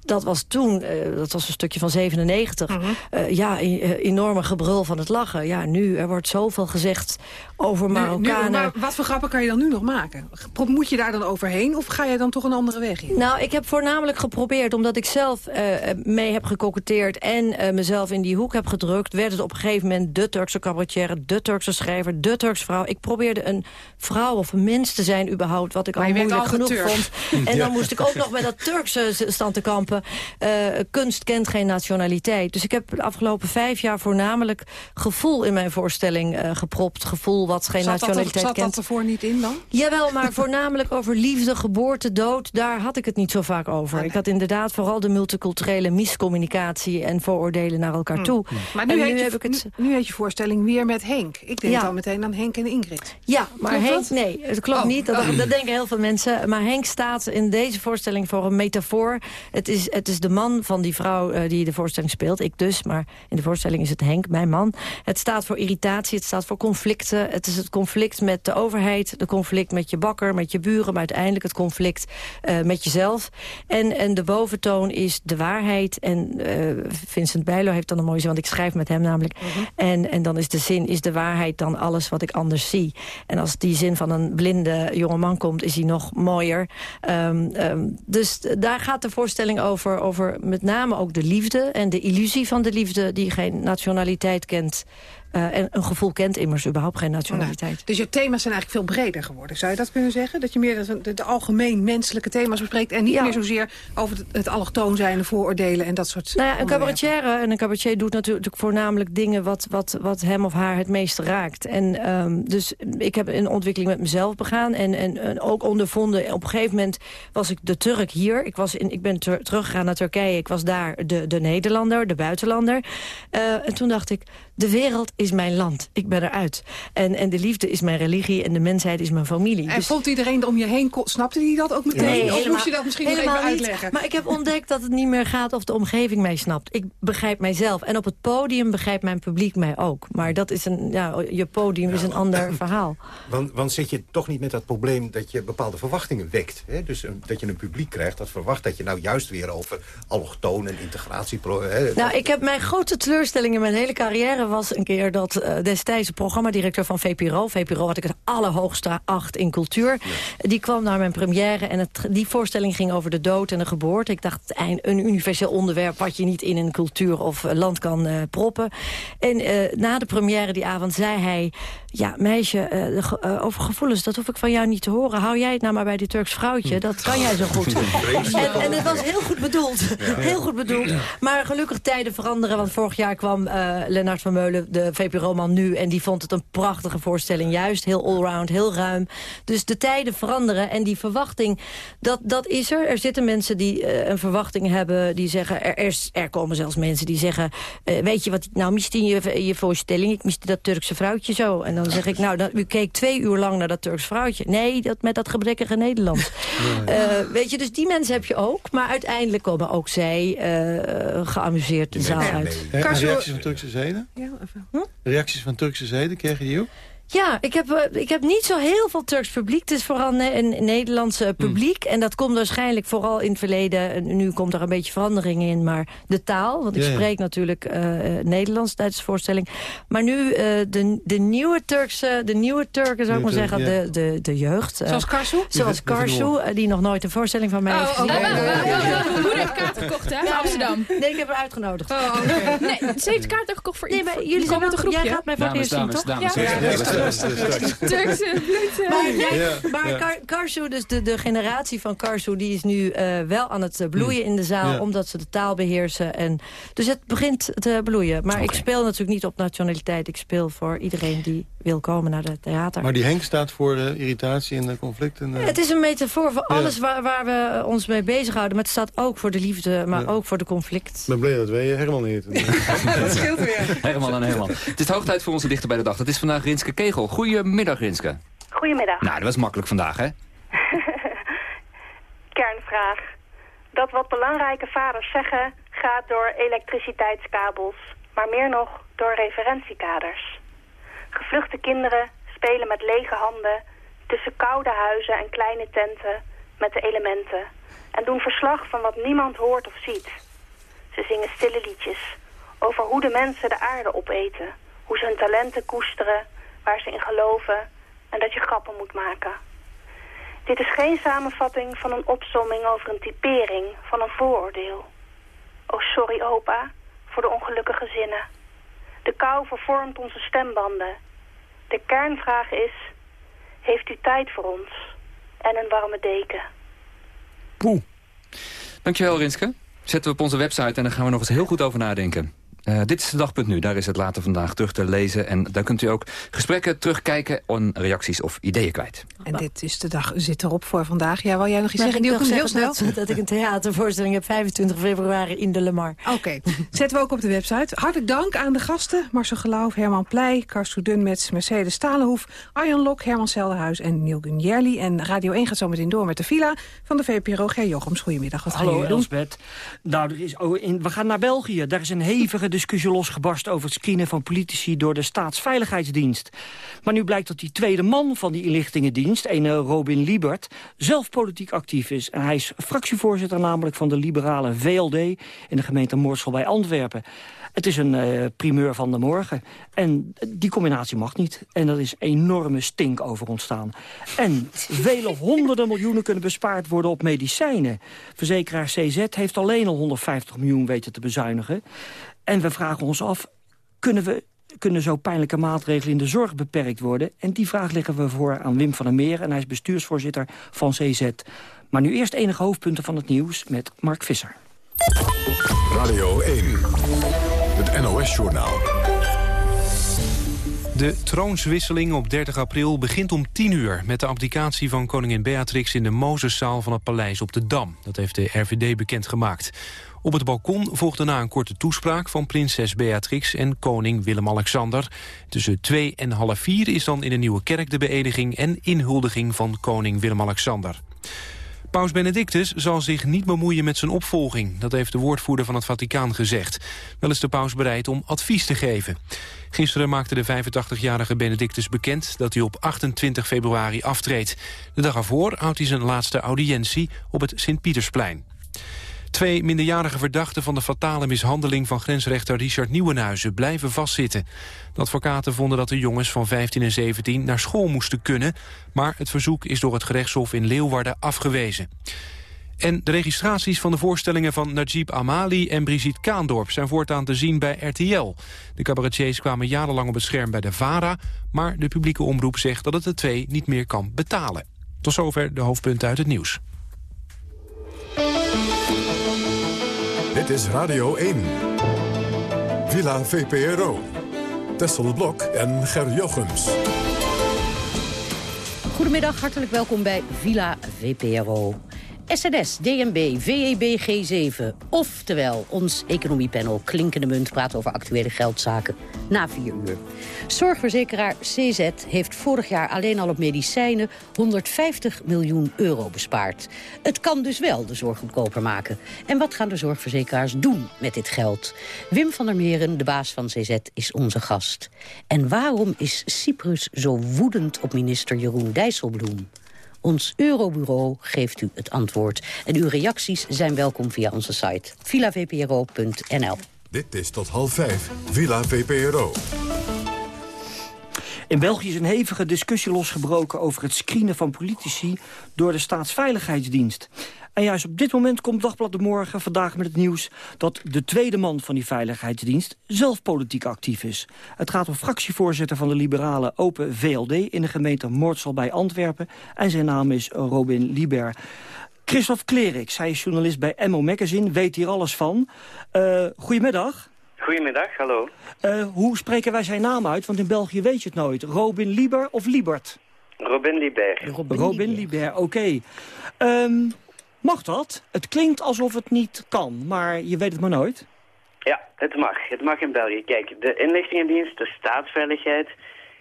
Dat was toen, eh, dat was een stukje van 97... eh, ja, e- eh, enorme gebrul van het lachen. Ja, nu, er wordt zoveel gezegd over Nu- nu- Marokkanen. maar wat voor grappen kan je dan nu nog maken? Moet je daar dan overheen of ga je dan toch een andere weg in? Nou, ik heb voornamelijk geprobeerd, omdat ik zelf eh, mee heb gekoketteerd... en eh, mezelf in die hoek heb gedrukt... werd het op een gegeven moment de Turkse cabaretier... de Turkse schrijver, de Turkse vrouw. Ik probeerde een vrouw of een mens te zijn überhaupt... wat ik Maar al moeilijk genoeg vond. En Ja. dan moest ik ook nog met dat Turkse staan te kampen. Eh, kunst kent geen nationaliteit. Dus ik heb de afgelopen vijf jaar voornamelijk gevoel in mijn voorstelling eh, gepropt. Gevoel wat geen Zat, dat, nationaliteit zat kent. dat ervoor niet in dan? Jawel, maar [laughs] voornamelijk over liefde, geboorte, dood... daar had ik het niet zo vaak over. Ik had inderdaad vooral de multiculturele miscommunicatie... en vooroordelen naar elkaar toe. Maar nu, heet, je, heb ik het... nu, nu heet je voorstelling weer met Henk. Ik denk Ja. dan meteen aan Henk en Ingrid. Ja, maar Klopt Henk, dat? nee, het klopt Oh, niet. Dat, oh. [laughs] dat denken heel veel mensen. Maar Henk staat in deze voorstelling voor een metafoor. Het is is, het is de man van die vrouw uh, die de voorstelling speelt. Ik dus, maar in de voorstelling is het Henk, mijn man. Het staat voor irritatie, het staat voor conflicten. Het is het conflict met de overheid, de conflict met je bakker, met je buren... maar uiteindelijk het conflict uh, met jezelf. En, en de boventoon is de waarheid. En uh, Vincent Bijlo heeft dan een mooie zin, want ik schrijf met hem namelijk. -huh. en, en dan is de zin, is de waarheid dan alles wat ik anders zie? En als die zin van een blinde jongeman komt, is hij nog mooier. Um, um, dus daar gaat de voorstelling over, over met name ook de liefde... en de illusie van de liefde die geen nationaliteit kent... Uh, en een gevoel kent immers überhaupt geen nationaliteit. Nou, dus je thema's zijn eigenlijk veel breder geworden. Zou je dat kunnen zeggen? Dat je meer de, de, de algemeen menselijke thema's bespreekt... en niet ja. meer zozeer over het, het allochtoon zijn, de vooroordelen en dat soort Nou ja, een cabaretier en een cabaretier doet natuurlijk voornamelijk dingen... wat, wat, wat hem of haar het meest raakt. En um, dus ik heb een ontwikkeling met mezelf begaan... En, en, en ook ondervonden. Op een gegeven moment was ik de Turk hier. Ik, was in, ik ben ter, teruggegaan naar Turkije. Ik was daar de, de Nederlander, de buitenlander. Uh, en toen dacht ik, de wereld is mijn land. Ik ben eruit. En, en de liefde is mijn religie en de mensheid is mijn familie. En dus... vond iedereen om je heen, snapte hij dat ook meteen? Nee, of helemaal, moest je dat misschien nog even niet. uitleggen? Maar ik heb ontdekt dat het niet meer gaat of de omgeving mij snapt. Ik begrijp mijzelf. En op het podium begrijpt mijn publiek mij ook. Maar dat is een, ja, je podium ja, is een ander verhaal. Want, want zit je toch niet met dat probleem dat je bepaalde verwachtingen wekt? Hè? Dus een, dat je een publiek krijgt dat verwacht dat je nou juist weer over allochtoon en integratie... Hè, nou, ik heb mijn grote teleurstelling in mijn hele carrière was een keer dat uh, destijds de programmadirecteur van VPRO... VPRO had ik het allerhoogste acht in cultuur. Ja. Die kwam naar mijn première en het, die voorstelling ging over de dood en de geboorte. Ik dacht, een universeel onderwerp wat je niet in een cultuur of land kan uh, proppen. En uh, na de première die avond zei hij... Ja, meisje, over gevoelens, dat hoef ik van jou niet te horen. Hou jij het nou maar bij die Turks vrouwtje, dat kan jij zo goed. [laughs] en, en het was heel goed bedoeld. Ja. Heel goed bedoeld. Maar gelukkig tijden veranderen, want vorig jaar kwam Lennart van De VPRO-man nu, en die vond het een prachtige voorstelling. Juist heel allround, heel ruim. Dus de tijden veranderen en die verwachting, dat, dat is er. Er zitten mensen die uh, een verwachting hebben, die zeggen... Er, er, er komen zelfs mensen die zeggen... Uh, weet je wat, nou miste je je voorstelling? Ik miste dat Turkse vrouwtje zo. En dan zeg ik, nou, dan, u keek twee uur lang naar dat Turks vrouwtje. Nee, dat met dat gebrekkige Nederlands. Ja. [laughs] Uh, weet je, dus die mensen heb je ook. Maar uiteindelijk komen ook zij geamuseerd de zaal uit. Van Turkse zeden? Ja, Reacties van Turkse zeden, kregen die ook? Ja, ik heb, ik heb niet zo heel veel Turks publiek. Het is vooral ne een Nederlandse publiek. Mm. En dat komt waarschijnlijk vooral in het verleden. Nu komt er een beetje verandering in. Maar de taal, want ik ja, ja. spreek natuurlijk uh, Nederlands tijdens de voorstelling. Maar nu uh, de, de nieuwe Turkse, de nieuwe Turken zou ik maar zeggen, de, de, de jeugd. Zoals Karsu? Zoals Karsu, die nog nooit een voorstelling van mij oh, heeft gezien. Oh, Mijn moeder heeft kaarten gekocht hè, van Amsterdam. Nee, ik heb haar uitgenodigd. Oh, okay. nee, ze heeft kaarten gekocht voor nee, maar jullie zijn groepje. Jij gaat mij voor het eerst zien, toch? Turkse bloed. Maar, jij, ja, maar ja. Kar Karsu, dus de, de generatie van Karsu... die is nu uh, wel aan het bloeien in de zaal... Ja. omdat ze de taal beheersen. En, dus het begint te bloeien. Maar okay. ik speel natuurlijk niet op nationaliteit. Ik speel voor iedereen die wil komen naar het theater. Maar die Henk staat voor uh, irritatie en conflicten? Uh... Het is een metafoor voor alles waar, waar, we ons mee bezighouden. Maar het staat ook voor de liefde, maar ook voor de conflict. Ik ben blij dat wij Herman heten. [laughs] dat scheelt weer. Herman en Herman. Het is hoogtijd voor onze dichter bij de dag. Het is vandaag Rinske Kegel. Goedemiddag, Rinske. Goedemiddag. Nou, dat was makkelijk vandaag, hè? [laughs] Kernvraag. Dat wat belangrijke vaders zeggen gaat door elektriciteitskabels, maar meer nog door referentiekaders. Gevluchte kinderen spelen met lege handen tussen koude huizen en kleine tenten met de elementen en doen verslag van wat niemand hoort of ziet. Ze zingen stille liedjes over hoe de mensen de aarde opeten, hoe ze hun talenten koesteren, waar ze in geloven en dat je grappen moet maken. Dit is geen samenvatting van een opsomming over een typering van een vooroordeel. Oh, sorry opa, voor de ongelukkige zinnen. De kou vervormt onze stembanden. De kernvraag is, heeft u tijd voor ons? En een warme deken. Poeh. Dankjewel Rinske. Zetten we op onze website en dan gaan we nog eens heel goed over nadenken. Uh, dit is de dag.nu, nu. Daar is het later vandaag terug te lezen. En daar kunt u ook gesprekken terugkijken en reacties of ideeën kwijt. En dit is de dag zit erop voor vandaag. Ja, wil jij nog iets zeggen? Ik nog heel snel dat, dat ik een theatervoorstelling heb 25 februari in de Lemar. Oké, zetten we ook op de website. Hartelijk dank aan de gasten. Marcel Geloof, Herman Pleij, Karsten Dunmets, Mercedes Stalenhoef... Arjan Lok, Herman Selderhuis en Neil Gunjerli. En Radio 1 gaat zo meteen door met de villa van de VPRO. Ger Jochems, goedemiddag. Wat Hallo, doen? Nou, er is, oh, in, we gaan naar België. Daar is een hevige discussie losgebarst over het screenen van politici door de Staatsveiligheidsdienst. Maar nu blijkt dat die tweede man van die inlichtingendienst, een Robin Liebert, zelf politiek actief is. En hij is fractievoorzitter namelijk van de liberale VLD in de gemeente Moorsel bij Antwerpen. Het is een uh, primeur van de morgen. En die combinatie mag niet. En er is enorme stink over ontstaan. En vele [laughs] honderden miljoenen kunnen bespaard worden op medicijnen. Verzekeraar CZ heeft alleen al 150 miljoen weten te bezuinigen. En we vragen ons af, kunnen we kunnen zo pijnlijke maatregelen in de zorg beperkt worden? En die vraag leggen we voor aan Wim van der Meer... en hij is bestuursvoorzitter van CZ. Maar nu eerst enige hoofdpunten van het nieuws met Mark Visser. Radio 1, het NOS-journaal. De troonswisseling op 30 april begint om 10 uur... met de abdicatie van koningin Beatrix in de Mozeszaal van het paleis op de Dam. Dat heeft de RVD bekendgemaakt. Op het balkon volgt daarna een korte toespraak van prinses Beatrix en koning Willem-Alexander. Tussen twee en half vier is dan in de Nieuwe Kerk de beëdiging en inhuldiging van koning Willem-Alexander. Paus Benedictus zal zich niet bemoeien met zijn opvolging. Dat heeft de woordvoerder van het Vaticaan gezegd. Wel is de paus bereid om advies te geven. Gisteren maakte de 85-jarige Benedictus bekend dat hij op 28 februari aftreedt. De dag ervoor houdt hij zijn laatste audiëntie op het Sint-Pietersplein. Twee minderjarige verdachten van de fatale mishandeling van grensrechter Richard Nieuwenhuizen blijven vastzitten. De advocaten vonden dat de jongens van 15 en 17 naar school moesten kunnen, maar het verzoek is door het gerechtshof in Leeuwarden afgewezen. En de registraties van de voorstellingen van Najib Amali en Brigitte Kaandorp zijn voortaan te zien bij RTL. De cabaretiers kwamen jarenlang op het scherm bij de VARA, maar de publieke omroep zegt dat het de twee niet meer kan betalen. Tot zover de hoofdpunten uit het nieuws. Dit is Radio 1. Villa VPRO. Tessel Blok en Ger Jochems. Goedemiddag, hartelijk welkom bij Villa VPRO. SNS, DNB, VEB, G7. Oftewel, ons economiepanel Klinkende Munt praat over actuele geldzaken na vier uur. Zorgverzekeraar CZ heeft vorig jaar alleen al op medicijnen 150 miljoen euro bespaard. Het kan dus wel de zorg goedkoper maken. En wat gaan de zorgverzekeraars doen met dit geld? Wim van der Meren, de baas van CZ, is onze gast. En waarom is Cyprus zo woedend op minister Jeroen Dijsselbloem? Ons Eurobureau geeft u het antwoord. En uw reacties zijn welkom via onze site villavpro.nl. Dit is tot half vijf, Villa VPRO. In België is een hevige discussie losgebroken over het screenen van politici door de staatsveiligheidsdienst. En juist op dit moment komt Dagblad de Morgen vandaag met het nieuws... dat de tweede man van die veiligheidsdienst zelf politiek actief is. Het gaat om fractievoorzitter van de liberale Open VLD... in de gemeente Moortsel bij Antwerpen. En zijn naam is Robin Lieber. Christophe Kleriks, hij is journalist bij MO Magazine, weet hier alles van. Uh, goedemiddag. Goedemiddag, hallo. Uh, hoe spreken wij zijn naam uit? Want in België weet je het nooit. Robin Lieber of Liebert? Robin Lieber. Robin, Robin Lieber, oké. Okay. Um, Mag dat? Het klinkt alsof het niet kan, maar je weet het maar nooit. Ja, het mag. Het mag in België. Kijk, de inlichtingendienst, de staatsveiligheid,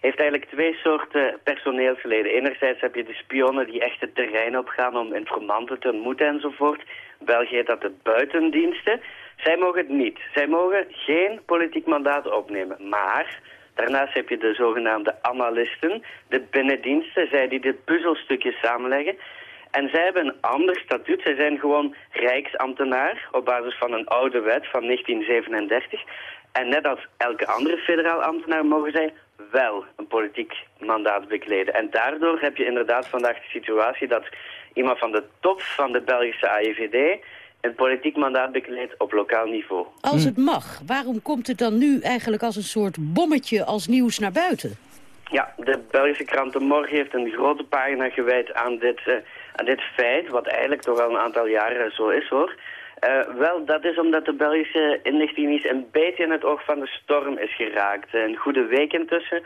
heeft eigenlijk twee soorten personeelsleden. Enerzijds heb je de spionnen die echt het terrein opgaan om informanten te ontmoeten enzovoort. België heet dat de buitendiensten. Zij mogen het niet. Zij mogen geen politiek mandaat opnemen. Maar daarnaast heb je de zogenaamde analisten, de binnendiensten, zij die dit puzzelstukje samenleggen. En zij hebben een ander statuut. Zij zijn gewoon rijksambtenaar op basis van een oude wet van 1937. En net als elke andere federaal ambtenaar mogen zij wel een politiek mandaat bekleden. En daardoor heb je inderdaad vandaag de situatie dat iemand van de top van de Belgische AIVD een politiek mandaat bekleedt op lokaal niveau. Als het mag, waarom komt het dan nu eigenlijk als een soort bommetje als nieuws naar buiten? Ja, de Belgische krant De Morgen heeft een grote pagina gewijd aan dit... Uh, aan dit feit, wat eigenlijk toch al een aantal jaren zo is hoor. Uh, wel, dat is omdat de Belgische inlichtingendienst een beetje in het oog van de storm is geraakt. Een goede week intussen.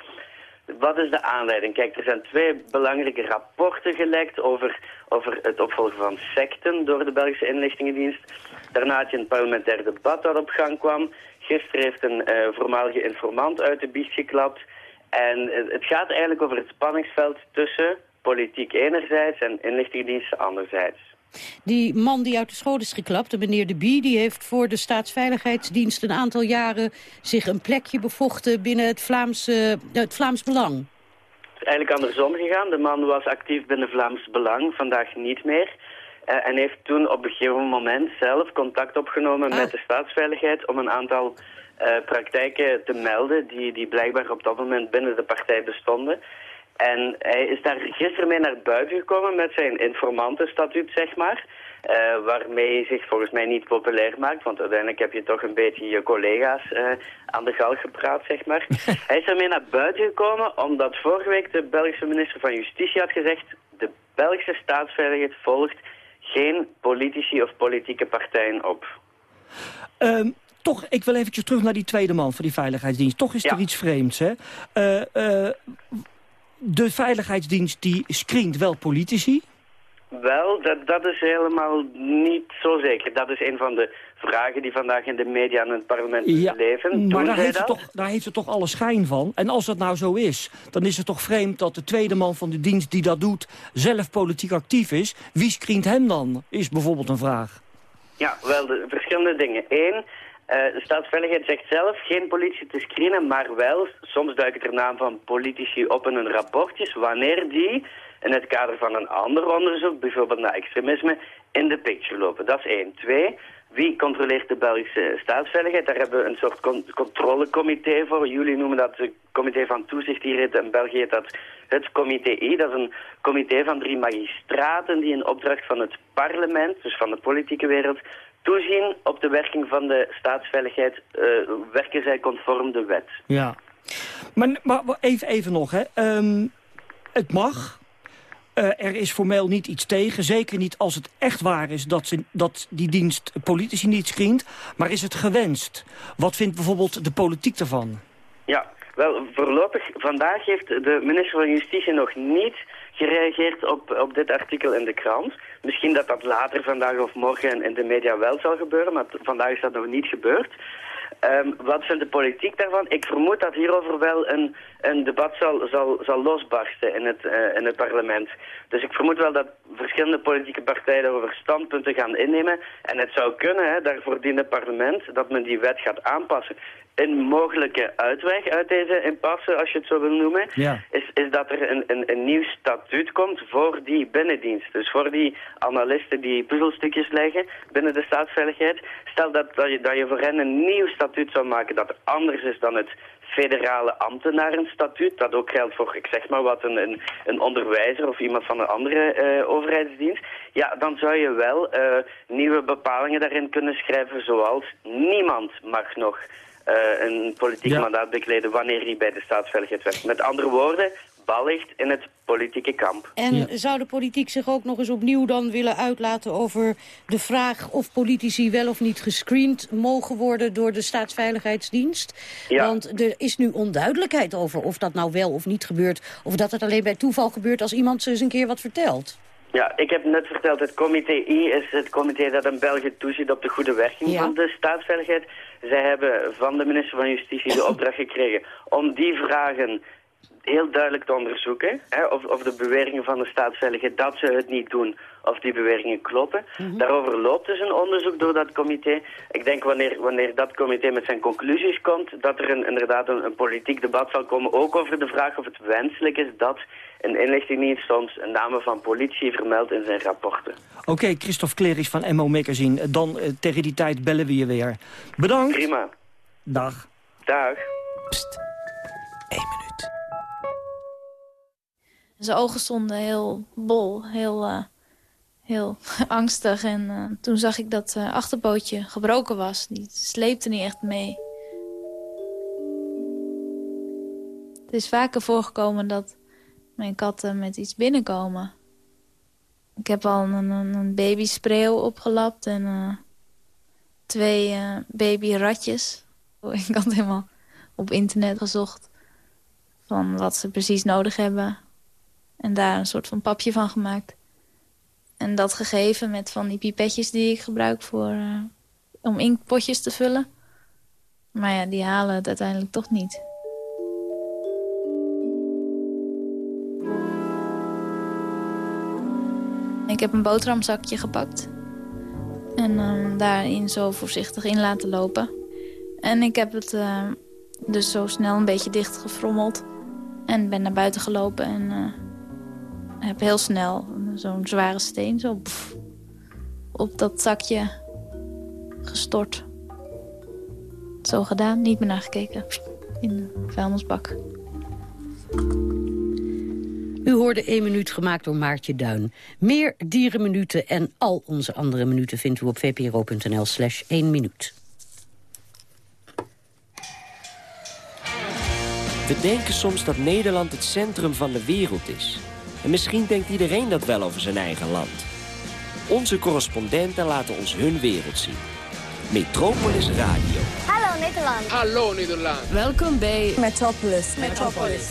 Wat is de aanleiding? Kijk, er zijn twee belangrijke rapporten gelekt over, over het opvolgen van secten door de Belgische inlichtingendienst. Daarna had je een parlementair debat dat op gang kwam. Gisteren heeft een uh, voormalige informant uit de biecht geklapt. En het gaat eigenlijk over het spanningsveld tussen politiek enerzijds en inlichtingendiensten anderzijds. Die man die uit de school is geklapt, de meneer De Bie... die heeft voor de Staatsveiligheidsdienst een aantal jaren... zich een plekje bevochten binnen het Vlaams, uh, het Vlaams Belang. Het is eigenlijk andersom gegaan. De man was actief binnen Vlaams Belang, vandaag niet meer. Uh, en heeft toen op een gegeven moment zelf contact opgenomen ah. met de staatsveiligheid... om een aantal uh, praktijken te melden die, die blijkbaar op dat moment binnen de partij bestonden... En hij is daar gisteren mee naar buiten gekomen met zijn informantenstatuut, zeg maar. Uh, waarmee hij zich volgens mij niet populair maakt. Want uiteindelijk heb je toch een beetje je collega's uh, aan de galg gepraat, zeg maar. [laughs] hij is ermee naar buiten gekomen omdat vorige week de Belgische minister van Justitie had gezegd... de Belgische staatsveiligheid volgt geen politici of politieke partijen op. Um, toch, ik wil eventjes terug naar die tweede man van die veiligheidsdienst. Toch is er iets vreemds, hè? Uh, de veiligheidsdienst die screent wel politici? Wel, dat, dat is helemaal niet zo zeker. Dat is een van de vragen die vandaag in de media en het parlement ja, leven. maar daar heeft, toch, daar heeft het toch alle schijn van. En als dat nou zo is, dan is het toch vreemd dat de tweede man van de dienst die dat doet... zelf politiek actief is. Wie screent hem dan, is bijvoorbeeld een vraag. Ja, wel, de, verschillende dingen. Eén, de staatsveiligheid zegt zelf geen politie te screenen, maar wel, soms duiken er naam van politici op in hun rapportjes, wanneer die in het kader van een ander onderzoek, bijvoorbeeld naar extremisme, in de picture lopen. Dat is één. Twee, wie controleert de Belgische staatsveiligheid? Daar hebben we een soort con controlecomité voor. Jullie noemen dat het comité van toezicht. Hier in België dat het comité I. Dat is een comité van drie magistraten die in opdracht van het parlement, dus van de politieke wereld, toezien op de werking van de staatsveiligheid, uh, werken zij conform de wet. Ja, maar, maar even, even nog, hè. Um, het mag, uh, er is formeel niet iets tegen. Zeker niet als het echt waar is dat, ze, dat die dienst politici niet screent. Maar is het gewenst? Wat vindt bijvoorbeeld de politiek ervan? Ja, wel, voorlopig, vandaag heeft de minister van Justitie nog niet gereageerd op, op dit artikel in de krant. Misschien dat dat later vandaag of morgen in de media wel zal gebeuren, maar vandaag is dat nog niet gebeurd. Um, wat vindt de politiek daarvan? Ik vermoed dat hierover wel een, een debat zal, zal, zal losbarsten in het, uh, in het parlement. Dus ik vermoed wel dat verschillende politieke partijen daarover standpunten gaan innemen. En het zou kunnen, hè, daarvoor dient het parlement, dat men die wet gaat aanpassen een mogelijke uitweg uit deze impasse, als je het zo wil noemen, is, is dat er een, een, een nieuw statuut komt voor die binnendienst. Dus voor die analisten die puzzelstukjes leggen binnen de staatsveiligheid. Stel dat, dat, je, dat je voor hen een nieuw statuut zou maken dat anders is dan het federale ambtenarenstatuut. Dat ook geldt voor, ik zeg maar wat, een, een, een onderwijzer of iemand van een andere uh, overheidsdienst. Ja, dan zou je wel uh, nieuwe bepalingen daarin kunnen schrijven zoals niemand mag nog uh, een politiek mandaat bekleden wanneer hij bij de staatsveiligheid werkt. Met andere woorden, bal ligt in het politieke kamp. En zou de politiek zich ook nog eens opnieuw dan willen uitlaten over de vraag of politici wel of niet gescreend mogen worden door de staatsveiligheidsdienst? Ja. Want er is nu onduidelijkheid over of dat nou wel of niet gebeurt, of dat het alleen bij toeval gebeurt als iemand ze eens een keer wat vertelt. Ja, ik heb net verteld, het comité I is het comité dat in België toeziet op de goede werking van de staatsveiligheid. Zij hebben van de minister van Justitie de [coughs] opdracht gekregen om die vragen heel duidelijk te onderzoeken. Hè, of, of de beweringen van de staatsveiligheid dat ze het niet doen, of die beweringen kloppen. Mhm. Daarover loopt dus een onderzoek door dat comité. Ik denk wanneer, wanneer dat comité met zijn conclusies komt, dat er een, inderdaad een, een politiek debat zal komen, ook over de vraag of het wenselijk is dat een inlichtingdienst soms een namen van politie vermeldt in zijn rapporten. Oké, okay, Christophe Kleris van MO Magazine. Dan uh, tegen die tijd bellen we je weer. Bedankt. Prima. Dag. Dag. Pst. Zijn ogen stonden heel bol, heel, uh, heel [laughs] angstig. En uh, toen zag ik dat uh, achterpootje gebroken was. Die sleepte niet echt mee. Het is vaker voorgekomen dat mijn katten met iets binnenkomen. Ik heb al een, een, een babyspreeuw opgelapt en twee uh, babyratjes. [laughs] Ik had helemaal op internet gezocht van wat ze precies nodig hebben. En daar een soort van papje van gemaakt. En dat gegeven met van die pipetjes die ik gebruik voor, uh, om inkpotjes te vullen. Maar ja, die halen het uiteindelijk toch niet. Ik heb een boterhamzakje gepakt. En um, daarin zo voorzichtig in laten lopen. En ik heb het uh, dus zo snel een beetje dicht gefrommeld. En ben naar buiten gelopen en uh, heb heel snel zo'n zware steen zo pff, op dat zakje gestort. Zo gedaan, niet meer nagekeken. In de vuilnisbak. U hoorde 1 minuut gemaakt door Maartje Duin. Meer dierenminuten en al onze andere minuten vindt u op vpro.nl slash 1 minuut. We denken soms dat Nederland het centrum van de wereld is. En misschien denkt iedereen dat wel over zijn eigen land. Onze correspondenten laten ons hun wereld zien. Metropolis Radio. Hallo Nederland. Hallo Nederland. Welkom bij Metropolis. Metropolis.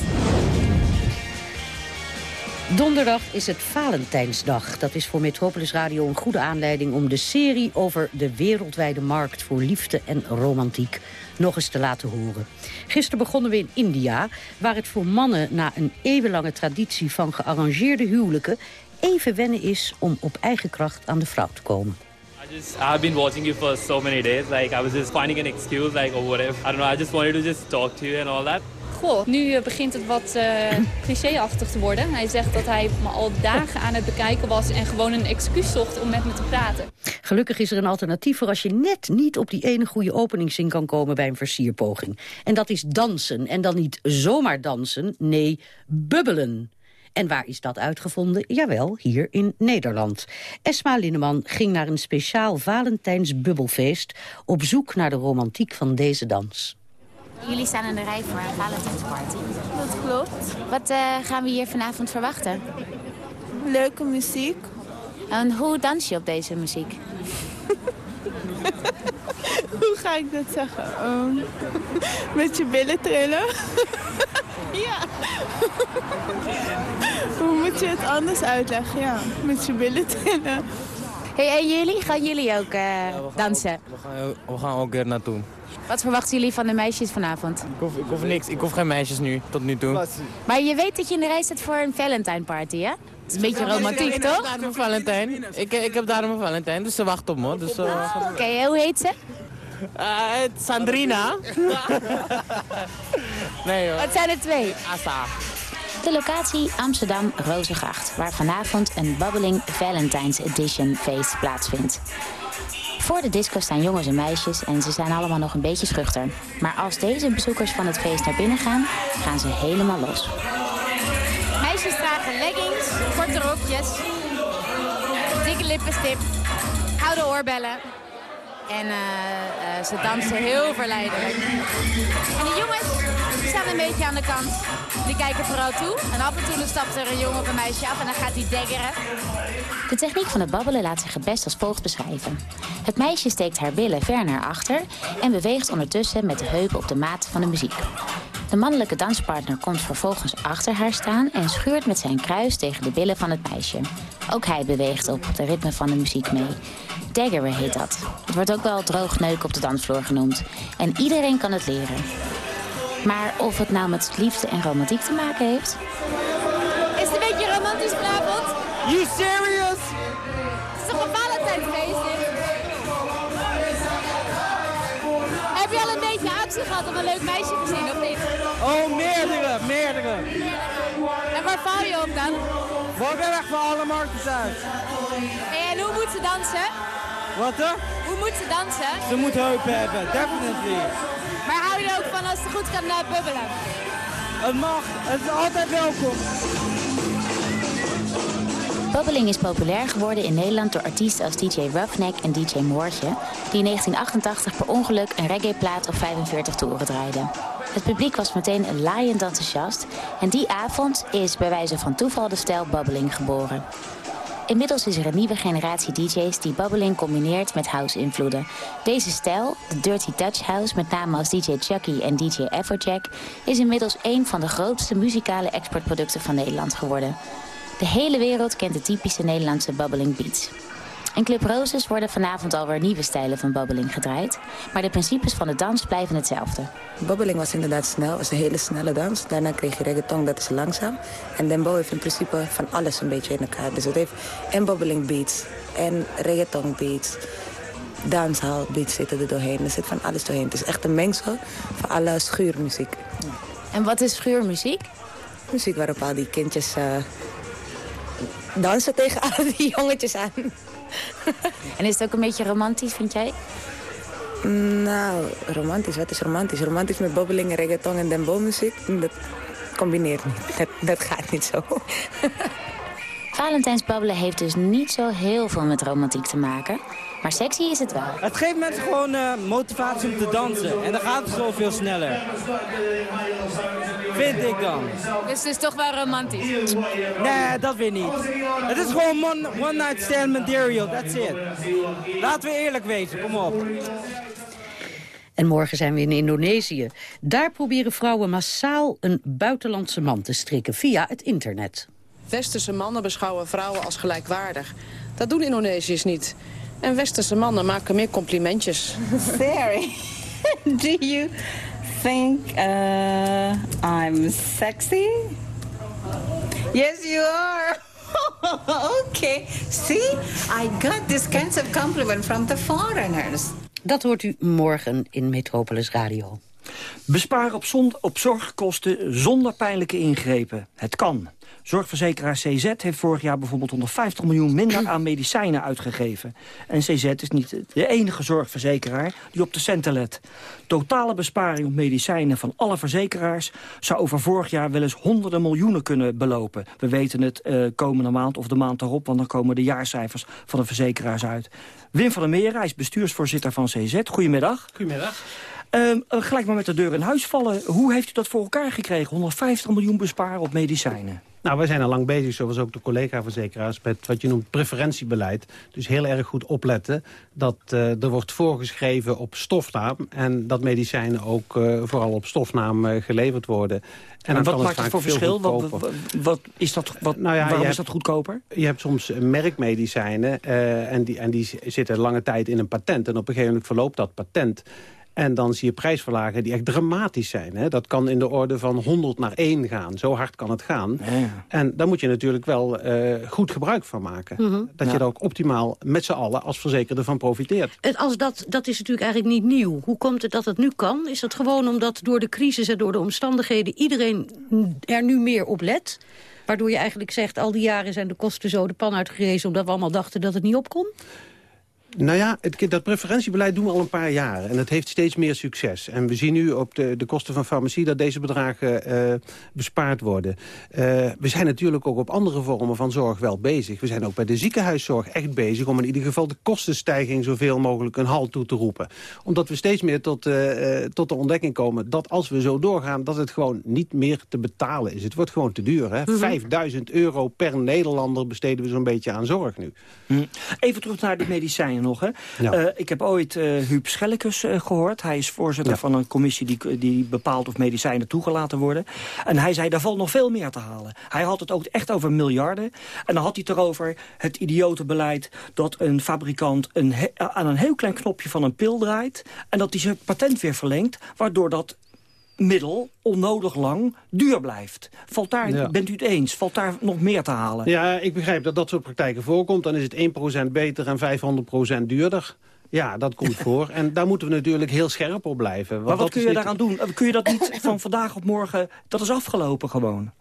Donderdag is het Valentijnsdag. Dat is voor Metropolis Radio een goede aanleiding om de serie over de wereldwijde markt voor liefde en romantiek nog eens te laten horen. Gisteren begonnen we in India, waar het voor mannen na een eeuwenlange traditie van gearrangeerde huwelijken even wennen is om op eigen kracht aan de vrouw te komen. I just I've been watching you for so many days. Like I was just finding an excuse, like or whatever. I don't know. I just wanted to just talk to you and all that. Goh, nu begint het wat uh, [laughs] clichéachtig te worden. Hij zegt dat hij me al dagen aan het bekijken was... en gewoon een excuus zocht om met me te praten. Gelukkig is er een alternatief voor als je net niet op die ene goede openingszin kan komen bij een versierpoging. En dat is dansen. En dan niet zomaar dansen, nee, bubbelen. En waar is dat uitgevonden? Jawel, hier in Nederland. Esma Linneman ging naar een speciaal Valentijns bubbelfeest... op zoek naar de romantiek van deze dans. Jullie staan in de rij voor een Valentijnsparty. Dat klopt. Wat uh, gaan we hier vanavond verwachten? Leuke muziek. En hoe dans je op deze muziek? [laughs] [laughs] hoe ga ik dat zeggen? Um, met je billen trillen. [laughs] ja. [laughs] hoe moet je het anders uitleggen? Ja, met je billen trillen. Hey, en jullie? Gaan jullie ook uh, ja, we gaan dansen? Ook, we, gaan, we gaan ook er naartoe. Wat verwachten jullie van de meisjes vanavond? Ik hoef, ik hoef niks. Ik hoef geen meisjes nu, tot nu toe. Maar je weet dat je in de rij staat voor een Valentine party, hè? Het is een beetje romantiek, toch? Ik heb, Valentijn. Ik, ik heb daarom een Valentijn, dus ze wacht op me. Dus, uh, oh, Oké, okay, hoe heet ze? Uh, Sandrina. [laughs] nee hoor. Wat zijn er twee? Asa. De locatie Amsterdam Rozengracht, waar vanavond een Bubbling Valentine's Edition feest plaatsvindt. Voor de disco staan jongens en meisjes en ze zijn allemaal nog een beetje schuchter. Maar als deze bezoekers van het feest naar binnen gaan, gaan ze helemaal los. Meisjes dragen leggings, korte rokjes, dikke lippenstip, oude oorbellen. En uh, uh, ze dansen heel verleidelijk. En de jongens staan een beetje aan de kant. Die kijken vooral toe. En af en toe stapt er een jongen of een meisje af en dan gaat hij daggeren. De techniek van het babbelen laat zich het best als volgt beschrijven. Het meisje steekt haar billen ver naar achter en beweegt ondertussen met de heupen op de maat van de muziek. De mannelijke danspartner komt vervolgens achter haar staan en schuurt met zijn kruis tegen de billen van het meisje. Ook hij beweegt op de ritme van de muziek mee. Daggeren heet dat. Het wordt ook wel droogneuk op de dansvloer genoemd. En iedereen kan het leren. Maar of het nou met liefde en romantiek te maken heeft? Is het een beetje romantisch vanavond? You serious? Het is toch een Valentijnsfeest? Heb je al een beetje actie gehad om een leuk meisje te zien? Oh, meerdere, meerdere. En waar val je op dan? Voorberg van alle markten uit. En hoe moet ze dansen? Wat er? Hoe moet ze dansen? Ze moet heupen hebben, definitely. Maar hou je er ook van als het goed kan bubbelen? Het mag, het is altijd welkom. Bubbeling is populair geworden in Nederland door artiesten als DJ Roughneck en DJ Moortje... die in 1988 per ongeluk een reggaeplaat op 45 toeren draaiden. Het publiek was meteen laaiend enthousiast... en die avond is bij wijze van toeval de stijl Bubbeling geboren. Inmiddels is er een nieuwe generatie DJ's die bubbling combineert met house-invloeden. Deze stijl, de Dirty Dutch House, met name als DJ Chucky en DJ Everjack... is inmiddels een van de grootste muzikale exportproducten van Nederland geworden. De hele wereld kent de typische Nederlandse bubbling beats. In Club Roses worden vanavond alweer nieuwe stijlen van bubbeling gedraaid. Maar de principes van de dans blijven hetzelfde. Bubbeling was inderdaad snel, was een hele snelle dans. Daarna kreeg je reggaeton, dat is langzaam. En Dembo heeft in principe van alles een beetje in elkaar. Dus het heeft en bubbeling beats en reggaeton beats. Dancehall beats zitten er doorheen. Er zit van alles doorheen. Het is echt een mengsel van alle schuurmuziek. En wat is schuurmuziek? Muziek waarop al die kindjes uh, dansen tegen al die jongetjes aan. en is het ook een beetje romantisch, vind jij? Nou, romantisch, wat is romantisch? Romantisch met bobbeling, reggaeton en dembo-muziek, dat combineert niet. Dat, dat gaat niet zo. Valentijnsbabbelen heeft dus niet zo heel veel met romantiek te maken. Maar sexy is het wel. Het geeft mensen gewoon uh, motivatie om te dansen. En dan gaat het gewoon veel sneller. Vind ik dan. Dus het is toch wel romantisch? Nee, dat weer niet. Het is gewoon one, one night stand material, that's it. Laten we eerlijk wezen, kom op. En morgen zijn we in Indonesië. Daar proberen vrouwen massaal een buitenlandse man te strikken via het internet. Westerse mannen beschouwen vrouwen als gelijkwaardig. Dat doen Indonesiërs niet. En westerse mannen maken meer complimentjes. [laughs] Very. [laughs] Do you think uh, I'm sexy? Yes, you are. [laughs] okay. See, I got this kinds of compliment from the foreigners. Dat hoort u morgen in Metropolis Radio. Besparen op, op zorgkosten zonder pijnlijke ingrepen. Het kan. Zorgverzekeraar CZ heeft vorig jaar bijvoorbeeld 150 miljoen minder aan medicijnen uitgegeven. En CZ is niet de enige zorgverzekeraar die op de centen let. Totale besparing op medicijnen van alle verzekeraars zou over vorig jaar wel eens honderden miljoenen kunnen belopen. We weten het uh, komende maand of de maand erop, want dan komen de jaarcijfers van de verzekeraars uit. Wim van der Meer, hij is bestuursvoorzitter van CZ. Goedemiddag. Goedemiddag. Uh, gelijk maar met de deur in huis vallen. Hoe heeft u dat voor elkaar gekregen? 150 miljoen besparen op medicijnen. Nou, wij zijn al lang bezig, zoals ook de collega-verzekeraars... met wat je noemt preferentiebeleid. Dus heel erg goed opletten dat uh, er wordt voorgeschreven op stofnaam... en dat medicijnen ook uh, vooral op stofnaam uh, geleverd worden. En, en wat maakt het voor verschil? Wat, wat, is dat, wat, nou ja, waarom is dat goedkoper? Je hebt soms merkmedicijnen en, die, en die zitten lange tijd in een patent. En op een gegeven moment verloopt dat patent... En dan zie je prijsverlagen die echt dramatisch zijn. Hè? Dat kan in de orde van 100 naar 1 gaan. Zo hard kan het gaan. Ja. En daar moet je natuurlijk wel uh, goed gebruik van maken. Mm -hmm. Dat ja. je er ook optimaal met z'n allen als verzekerde van profiteert. En als dat, dat is natuurlijk eigenlijk niet nieuw. Hoe komt het dat het nu kan? Is dat gewoon omdat door de crisis en door de omstandigheden... iedereen er nu meer op let? Waardoor je eigenlijk zegt, al die jaren zijn de kosten zo de pan uitgerezen... omdat we allemaal dachten dat het niet op kon? Nou ja, het, dat preferentiebeleid doen we al een paar jaar. En het heeft steeds meer succes. En we zien nu op de, de kosten van farmacie dat deze bedragen uh, bespaard worden. Uh, we zijn natuurlijk ook op andere vormen van zorg wel bezig. We zijn ook bij de ziekenhuiszorg echt bezig... om in ieder geval de kostenstijging zoveel mogelijk een halt toe te roepen. Omdat we steeds meer tot, uh, tot de ontdekking komen... dat als we zo doorgaan, dat het gewoon niet meer te betalen is. Het wordt gewoon te duur. Hè? Mm -hmm. 5000 euro per Nederlander besteden we zo'n beetje aan zorg nu. Mm. Even terug naar de medicijnen nog. Hè? Ja. Uh, ik heb ooit uh, Huub Schellekes uh, gehoord. Hij is voorzitter ja. van een commissie die, die bepaalt of medicijnen toegelaten worden. En hij zei, daar valt nog veel meer te halen. Hij had het ook echt over miljarden. En dan had hij het erover het idiote beleid dat een fabrikant een aan een heel klein knopje van een pil draait. En dat hij zijn patent weer verlengt. Waardoor dat middel onnodig lang duur blijft. Valt daar, ja. Bent u het eens? Valt daar nog meer te halen? Ja, ik begrijp dat dat soort praktijken voorkomt. Dan is het 1% beter en 500% duurder. Ja, dat komt [laughs] voor. En daar moeten we natuurlijk heel scherp op blijven. Want maar wat kun je niet... daaraan doen? Kun je dat niet van vandaag op morgen... Dat is afgelopen gewoon.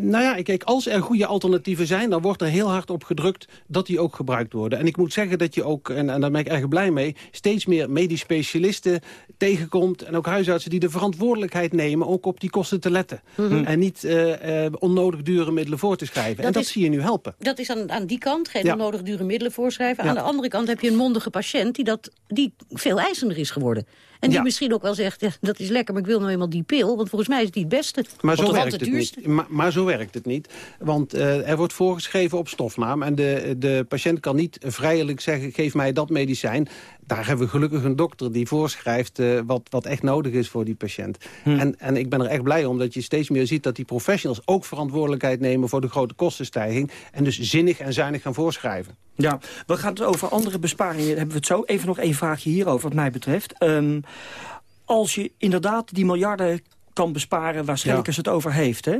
Nou ja, kijk, als er goede alternatieven zijn... dan wordt er heel hard op gedrukt dat die ook gebruikt worden. En ik moet zeggen dat je ook, en, en daar ben ik erg blij mee... steeds meer medisch specialisten tegenkomt... en ook huisartsen die de verantwoordelijkheid nemen... ook op die kosten te letten. Mm -hmm. En niet uh, uh, onnodig dure middelen voor te schrijven. Dat en dat is, zie je nu helpen. Dat is aan, aan die kant, geen ja. onnodig dure middelen voorschrijven. Ja. Aan de andere kant heb je een mondige patiënt... die, dat, die veel eisender is geworden. En die Ja. misschien ook wel zegt, ja, dat is lekker, maar ik wil nou eenmaal die pil. Want volgens mij is die het beste. Maar zo, werkt het niet. Maar, maar zo werkt het niet. Want eh, er wordt voorgeschreven op stofnaam. En de, de patiënt kan niet vrijelijk zeggen, geef mij dat medicijn. Daar hebben we gelukkig een dokter die voorschrijft eh, wat, wat echt nodig is voor die patiënt. En, en ik ben er echt blij om dat je steeds meer ziet dat die professionals ook verantwoordelijkheid nemen voor de grote kostenstijging. En dus zinnig en zuinig gaan voorschrijven. Ja, we gaan het over andere besparingen. Hebben we het zo. Even nog één vraagje hierover wat mij betreft. Ehm, als je inderdaad die miljarden kan besparen waar Schellekens het over heeft... Hè,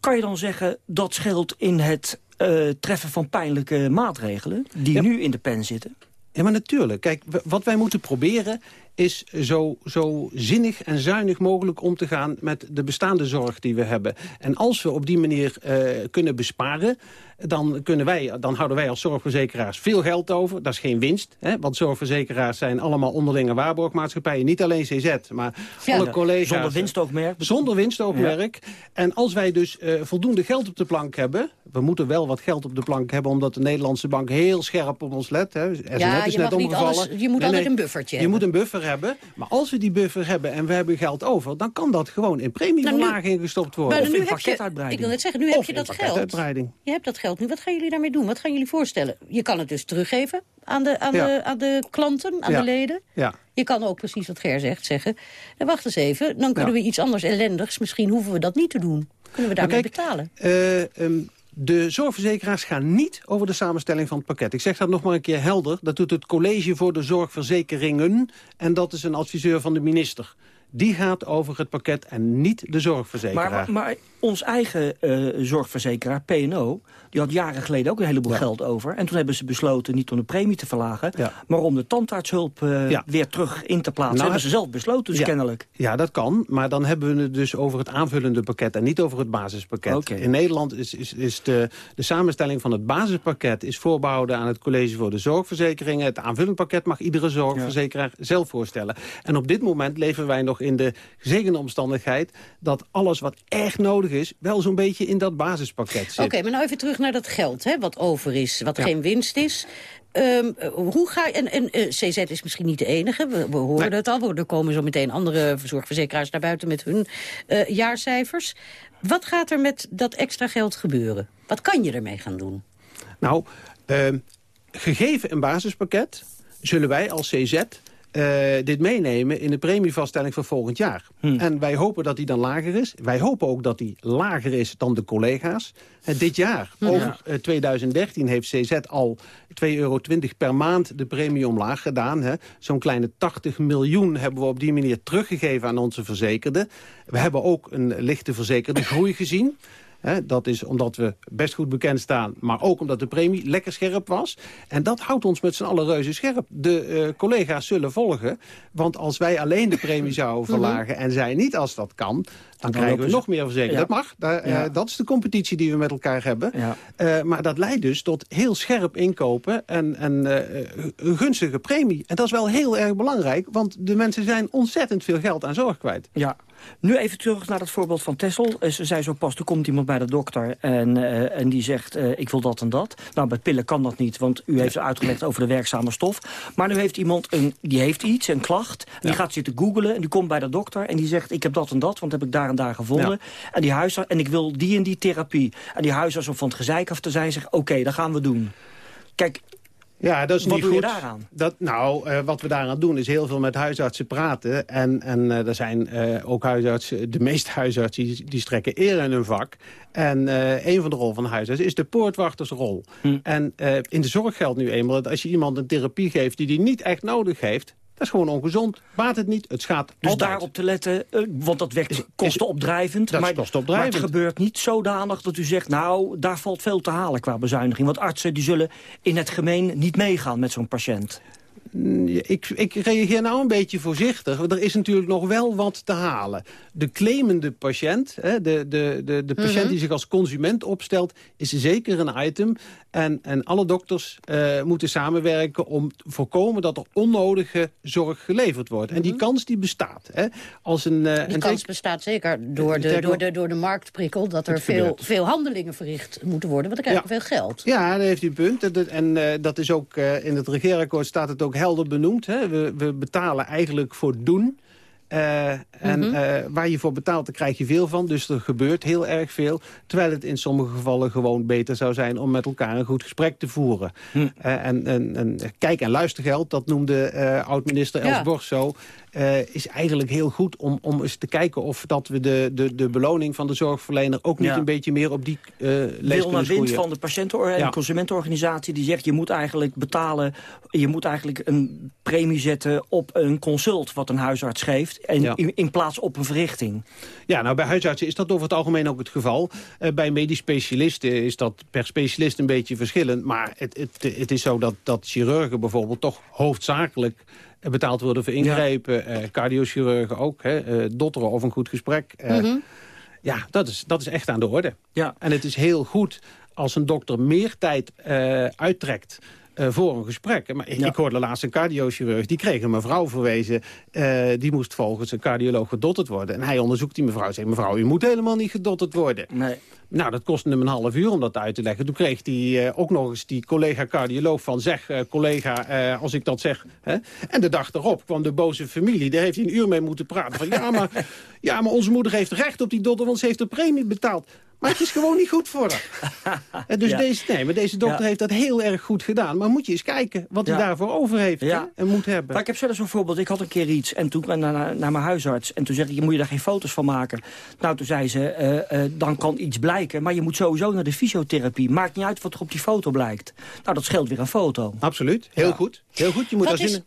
kan je dan zeggen dat scheelt in het eh, treffen van pijnlijke maatregelen... die nu in de pen zitten? Ja, maar natuurlijk. Kijk, wat wij moeten proberen is zo, zo zinnig en zuinig mogelijk om te gaan met de bestaande zorg die we hebben. En als we op die manier eh, kunnen besparen, dan, kunnen wij, dan houden wij als zorgverzekeraars veel geld over. Dat is geen winst, hè? want zorgverzekeraars zijn allemaal onderlinge waarborgmaatschappijen. Niet alleen CZ, maar Ja, alle collega's. zonder winstoogmerk. Zonder winstoogmerk. En als wij dus eh, voldoende geld op de plank hebben... we moeten wel wat geld op de plank hebben... omdat de Nederlandse bank heel scherp op ons let. Hè. SNS Ja, is je net mag niet omgevallen. alles- je moet altijd een buffertje Je hebben. moet een buffer hebben. Maar als we die buffer hebben en we hebben geld over... dan kan dat gewoon in premieverlaging gestopt worden. Maar nu heb je, ik wil net zeggen, nu heb Of je in dat geld. pakketuitbreiding. Je hebt dat geld nu. Wat gaan jullie daarmee doen? Wat gaan jullie voorstellen? Je kan het dus teruggeven aan de, aan Ja. de, aan de klanten, aan Ja. de leden. Ja. Je kan ook precies wat Ger zegt zeggen. En wacht eens even, dan kunnen we iets anders ellendigs. Misschien hoeven we dat niet te doen. Kunnen we daarmee kijk, betalen? Eh, ehm, de zorgverzekeraars gaan niet over de samenstelling van het pakket. Ik zeg dat nog maar een keer helder. Dat doet het College voor de Zorgverzekeringen. En dat is een adviseur van de minister. Die gaat over het pakket en niet de zorgverzekeraar. Maar, maar ons eigen eh, zorgverzekeraar, PNO... die had jaren geleden ook een heleboel geld over. En toen hebben ze besloten niet om de premie te verlagen... maar om de tandartshulp eh, Ja. weer terug in te plaatsen. Nou, hebben ze zelf besloten, dus ja. kennelijk. Ja, dat kan. Maar dan hebben we het dus over het aanvullende pakket... en niet over het basispakket. In Nederland is, is, is de, de samenstelling van het basispakket... is voorbehouden aan het College voor de Zorgverzekeringen. Het aanvullend pakket mag iedere zorgverzekeraar zelf voorstellen. En op dit moment leven wij nog in de gezegende omstandigheid... dat alles wat echt nodig is... wel zo'n beetje in dat basispakket zit. Oké, maar nou even terug naar dat geld, hè, wat over is, wat Ja. geen winst is. Ehm, eh, hoe ga je, en, en eh, CZ is misschien niet de enige, we, we horen het al. Er komen zo meteen andere zorgverzekeraars naar buiten met hun eh, jaarcijfers. Wat gaat er met dat extra geld gebeuren? Wat kan je ermee gaan doen? Nou, ehm, gegeven een basispakket... zullen wij als CZ eh, dit meenemen in de premievaststelling voor volgend jaar. En wij hopen dat die dan lager is. Wij hopen ook dat die lager is dan de collega's. Eh, dit jaar, Ja. over eh, 2013, heeft CZ al 2,20 euro per maand de premie omlaag gedaan. hè. Zo'n kleine 80 miljoen hebben we op die manier teruggegeven aan onze verzekerden. We hebben ook een lichte verzekerde groei gezien. Dat is omdat we best goed bekend staan, maar ook omdat de premie lekker scherp was. En dat houdt ons met z'n allen reuze scherp. De eh, collega's zullen volgen, want als wij alleen de premie zouden [laughs] verlagen... en zij niet als dat kan, dan krijgen we nog meer verzekerd. Ja. Dat mag, Daar, eh, dat is de competitie die we met elkaar hebben. Ja. Eh, maar dat leidt dus tot heel scherp inkopen en, en een gunstige premie. En dat is wel heel erg belangrijk, want de mensen zijn ontzettend veel geld aan zorg kwijt. Ja. Nu even terug naar het voorbeeld van Tessel. Eh, Ze zei zo pas, er komt iemand bij de dokter en, eh, en die zegt... eh, ik wil dat en dat. Nou, bij pillen kan dat niet, want u heeft uitgelegd over de werkzame stof. Maar nu heeft iemand een, die heeft iets, een klacht. Die gaat zitten googelen en die komt bij de dokter en die zegt... ik heb dat en dat, want heb ik daar en daar gevonden. En, die huisarts, en ik wil die en die therapie. En die huisarts om van het gezeik af te zijn zegt... oké, dat gaan we doen. Kijk, Ja, dat is Wat niet doe je goed. daaraan? Dat, nou, eh, wat we daaraan doen is heel veel met huisartsen praten. En, en eh, er zijn eh, ook huisartsen, de meeste huisartsen, die, die strekken eer in hun vak. En een van de rollen van de huisarts is de poortwachtersrol. Hm. En in de zorg geldt nu eenmaal dat als je iemand een therapie geeft die die niet echt nodig heeft... dat is gewoon ongezond. Baat het niet, het schaadt Dus altijd. daarop te letten, eh, want dat werkt kostenopdrijvend. Dat is maar, kostenopdrijvend. maar het gebeurt niet zodanig dat u zegt... nou, daar valt veel te halen qua bezuiniging. Want artsen die zullen in het gemeen niet meegaan met zo'n patiënt. Ik, ik reageer nou een beetje voorzichtig. Er is natuurlijk nog wel wat te halen. De claimende patiënt, hè, de, de, de, de patiënt Mhm. die zich als consument opstelt... is zeker een item. En, en alle dokters eh, moeten samenwerken om te voorkomen... dat er onnodige zorg geleverd wordt. En die kans die bestaat. Hè. Als een, eh, Mhm. Die en kans bestaat zeker door de, Sterker door de, door de marktprikkel... dat er veel, gebeurt. veel handelingen verricht moeten worden, want dan krijg je veel geld. Ja, daar heeft u een punt. En, dat- eh, is ook eh, in het regeerakkoord staat het ook helder benoemd. Hè? We, we betalen eigenlijk voor doen... Uh, en Mhm. uh, waar je voor betaalt, daar krijg je veel van. Dus er gebeurt heel erg veel. Terwijl het in sommige gevallen gewoon beter zou zijn... om met elkaar een goed gesprek te voeren. Hm. Uh, en, en, en kijk- en luistergeld, dat noemde oud-minister Els Ja. Borst zo... is eigenlijk heel goed om, om eens te kijken of dat we de, de, de beloning van de zorgverlener... ook niet Ja. een beetje meer op die uh, lees Wilna Wind van de patiënten- en Ja. consumentenorganisatie... die zegt je moet eigenlijk betalen... je moet eigenlijk een premie zetten op een consult... wat een huisarts geeft, en Ja. in, in plaats op een verrichting. Ja, nou bij huisartsen is dat over het algemeen ook het geval. Eh, bij medisch specialisten is dat per specialist een beetje verschillend. Maar het, het, het is zo dat, dat chirurgen bijvoorbeeld toch hoofdzakelijk eh, betaald worden voor ingrepen. eh cardiochirurgen ook, hè, eh, dotteren of een goed gesprek. Eh, Mhm. Ja, dat is, dat is echt aan de orde. Ja. En het is heel goed als een dokter meer tijd eh, uittrekt eh, voor een gesprek. Maar ik, ik hoorde laatst een cardiochirurg, die kreeg een mevrouw verwezen... eh, die moest volgens een cardioloog gedotterd worden. En hij onderzoekt die mevrouw en zegt... mevrouw, u moet helemaal niet gedotterd worden. Nee. Nou, dat kostte hem een half uur om dat uit te leggen. Toen kreeg hij eh, ook nog eens die collega-cardioloog van... zeg, collega, als ik dat zeg. Hè? En de dag erop kwam de boze familie. Daar heeft hij een uur mee moeten praten. Van, ja, maar, [laughs] ja, maar onze moeder heeft recht op die dotter... want ze heeft de premie betaald. Maar het is gewoon niet goed voor haar. [laughs] En dus Ja. deze, nee, maar deze dokter Ja. heeft dat heel erg goed gedaan. Maar moet je eens kijken wat hij daarvoor over heeft hè, en moet hebben. Maar ik heb zelfs een voorbeeld. Ik had een keer iets en toen kwam ik naar, naar, naar mijn huisarts. En toen zei ik, moet je daar geen foto's van maken? Nou, toen zei ze, eh, eh, dan kan iets blijken. Maar je moet sowieso naar de fysiotherapie. Maakt niet uit wat er op die foto blijkt. Nou, dat scheelt weer een foto. Absoluut, heel goed. Heel goed, je moet Wat daar is-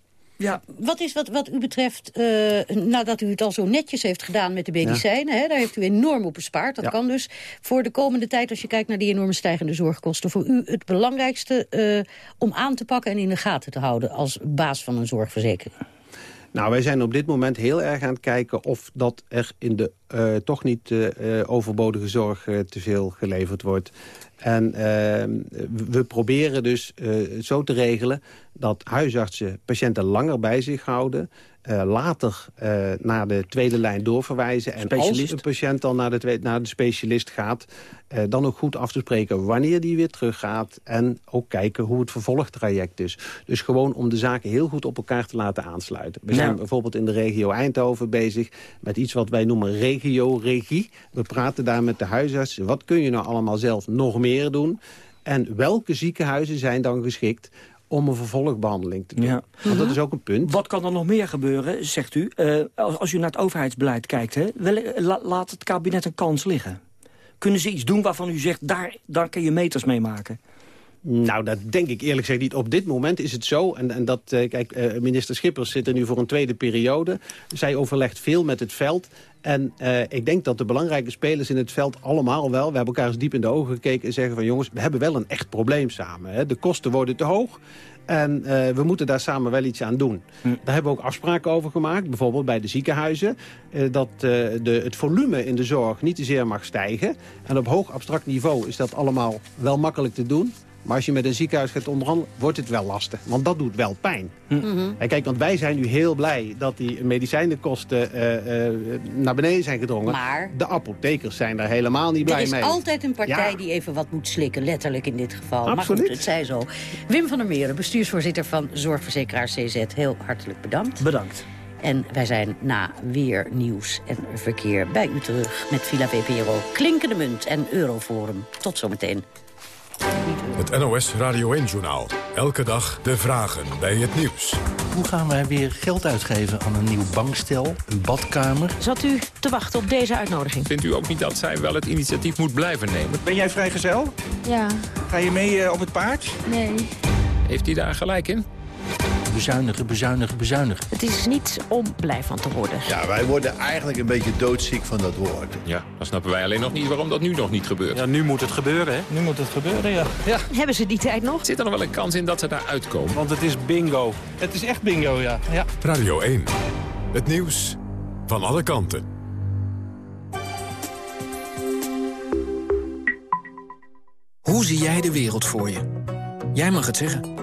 Ja. Wat is wat, wat u betreft, eh, nadat u het al zo netjes heeft gedaan met de medicijnen... Hè, daar heeft u enorm op bespaard. Dat Ja. kan dus voor de komende tijd, als je kijkt naar die enorme stijgende zorgkosten... voor u het belangrijkste eh, om aan te pakken en in de gaten te houden... als baas van een zorgverzekering. Nou, wij zijn op dit moment heel erg aan het kijken of dat er in de eh, toch niet overbodige zorg eh, te veel geleverd wordt. En eh, we proberen dus zo te regelen dat huisartsen patiënten langer bij zich houden. eh, later eh, naar de tweede lijn doorverwijzen. En Specialist. als een patiënt dan naar de, tweede, naar de specialist gaat... eh, dan ook goed af te spreken wanneer die weer teruggaat... en ook kijken hoe het vervolgtraject is. Dus gewoon om de zaken heel goed op elkaar te laten aansluiten. We zijn bijvoorbeeld in de regio Eindhoven bezig... met iets wat wij noemen regio-regie. We praten daar met de huisartsen. Wat kun je nou allemaal zelf nog meer doen? En welke ziekenhuizen zijn dan geschikt om een vervolgbehandeling te doen? Ja. Want dat is ook een punt. Wat kan er nog meer gebeuren, zegt u? Eh, als, als u naar het overheidsbeleid kijkt, hè, wel, eh, la- laat het kabinet een kans liggen. Kunnen ze iets doen waarvan u zegt, daar, daar kun je meters mee maken? Nou, dat denk ik eerlijk gezegd niet. Op dit moment is het zo. En, en dat, eh, kijk, eh, minister Schippers zit er nu voor een tweede periode. Zij overlegt veel met het veld. En eh, ik denk dat de belangrijke spelers in het veld allemaal wel... we hebben elkaar eens diep in de ogen gekeken en zeggen van... jongens, we hebben wel een echt probleem samen. Hè. De kosten worden te hoog. En we moeten daar samen wel iets aan doen. Daar hebben we ook afspraken over gemaakt. Bijvoorbeeld bij de ziekenhuizen. dat de, het volume in de zorg niet te zeer mag stijgen. En op hoog abstract niveau is dat allemaal wel makkelijk te doen. Maar als je met een ziekenhuis gaat onderhandelen, wordt het wel lastig. Want dat doet wel pijn. En kijk, want wij zijn nu heel blij dat die medicijnenkosten eh, eh, naar beneden zijn gedrongen. Maar- de apothekers zijn daar helemaal niet blij er is mee. altijd een partij Ja. die even wat moet slikken, letterlijk in dit geval. Maar Absoluut. goed, het zij zo. Wim van der Meren, bestuursvoorzitter van Zorgverzekeraar CZ. Heel hartelijk bedankt. Bedankt. En wij zijn na weer nieuws en verkeer bij u terug met Villa VPRO, Klinkende Munt en Euroforum. Tot zometeen. Het NOS Radio 1-journaal. Elke dag de vragen bij het nieuws. Hoe gaan wij weer geld uitgeven aan een nieuw bankstel, een badkamer? Zat u te wachten op deze uitnodiging? Vindt u ook niet dat zij wel het initiatief moet blijven nemen? Ben jij vrijgezel? Ja, Ga je mee eh, op het paard? nee. Heeft hij daar gelijk in? Bezuinigen, bezuinigen, bezuinigen. Het is niet om blij van te worden. Ja, wij worden eigenlijk een beetje doodziek van dat woord. Ja, dan snappen wij alleen nog niet waarom dat nu nog niet gebeurt. Ja, nu moet het gebeuren, hè? Nu moet het gebeuren, ja. Ja. Hebben ze die tijd nog? Zit er nog wel een kans in dat ze daar uitkomen? Want het is bingo. Het is echt bingo, ja. ja. Radio 1. Het nieuws van alle kanten. Hoe zie jij de wereld voor je? Jij mag het zeggen.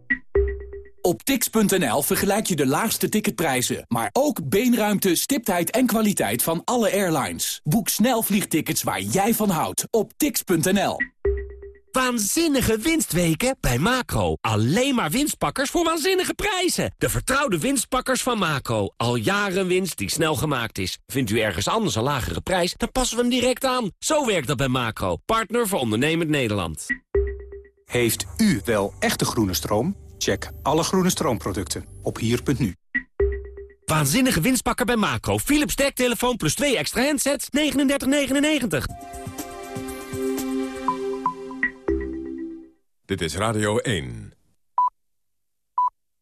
Op tix.nl vergelijk je de laagste ticketprijzen, maar ook beenruimte, stiptheid en kwaliteit van alle airlines. Boek snel vliegtickets waar jij van houdt op tix.nl. Waanzinnige winstweken bij Macro. Alleen maar winstpakkers voor waanzinnige prijzen. De vertrouwde winstpakkers van Macro. Al jaren winst die snel gemaakt is. Vindt u ergens anders een lagere prijs, dan passen we hem direct aan. Zo werkt dat bij Macro. Partner voor ondernemend Nederland. Heeft u wel echte groene stroom? Check alle groene stroomproducten op hier.nu. Waanzinnige winstpakker bij Macro. Philips dektelefoon plus twee extra handsets. 39,99. Dit is Radio 1.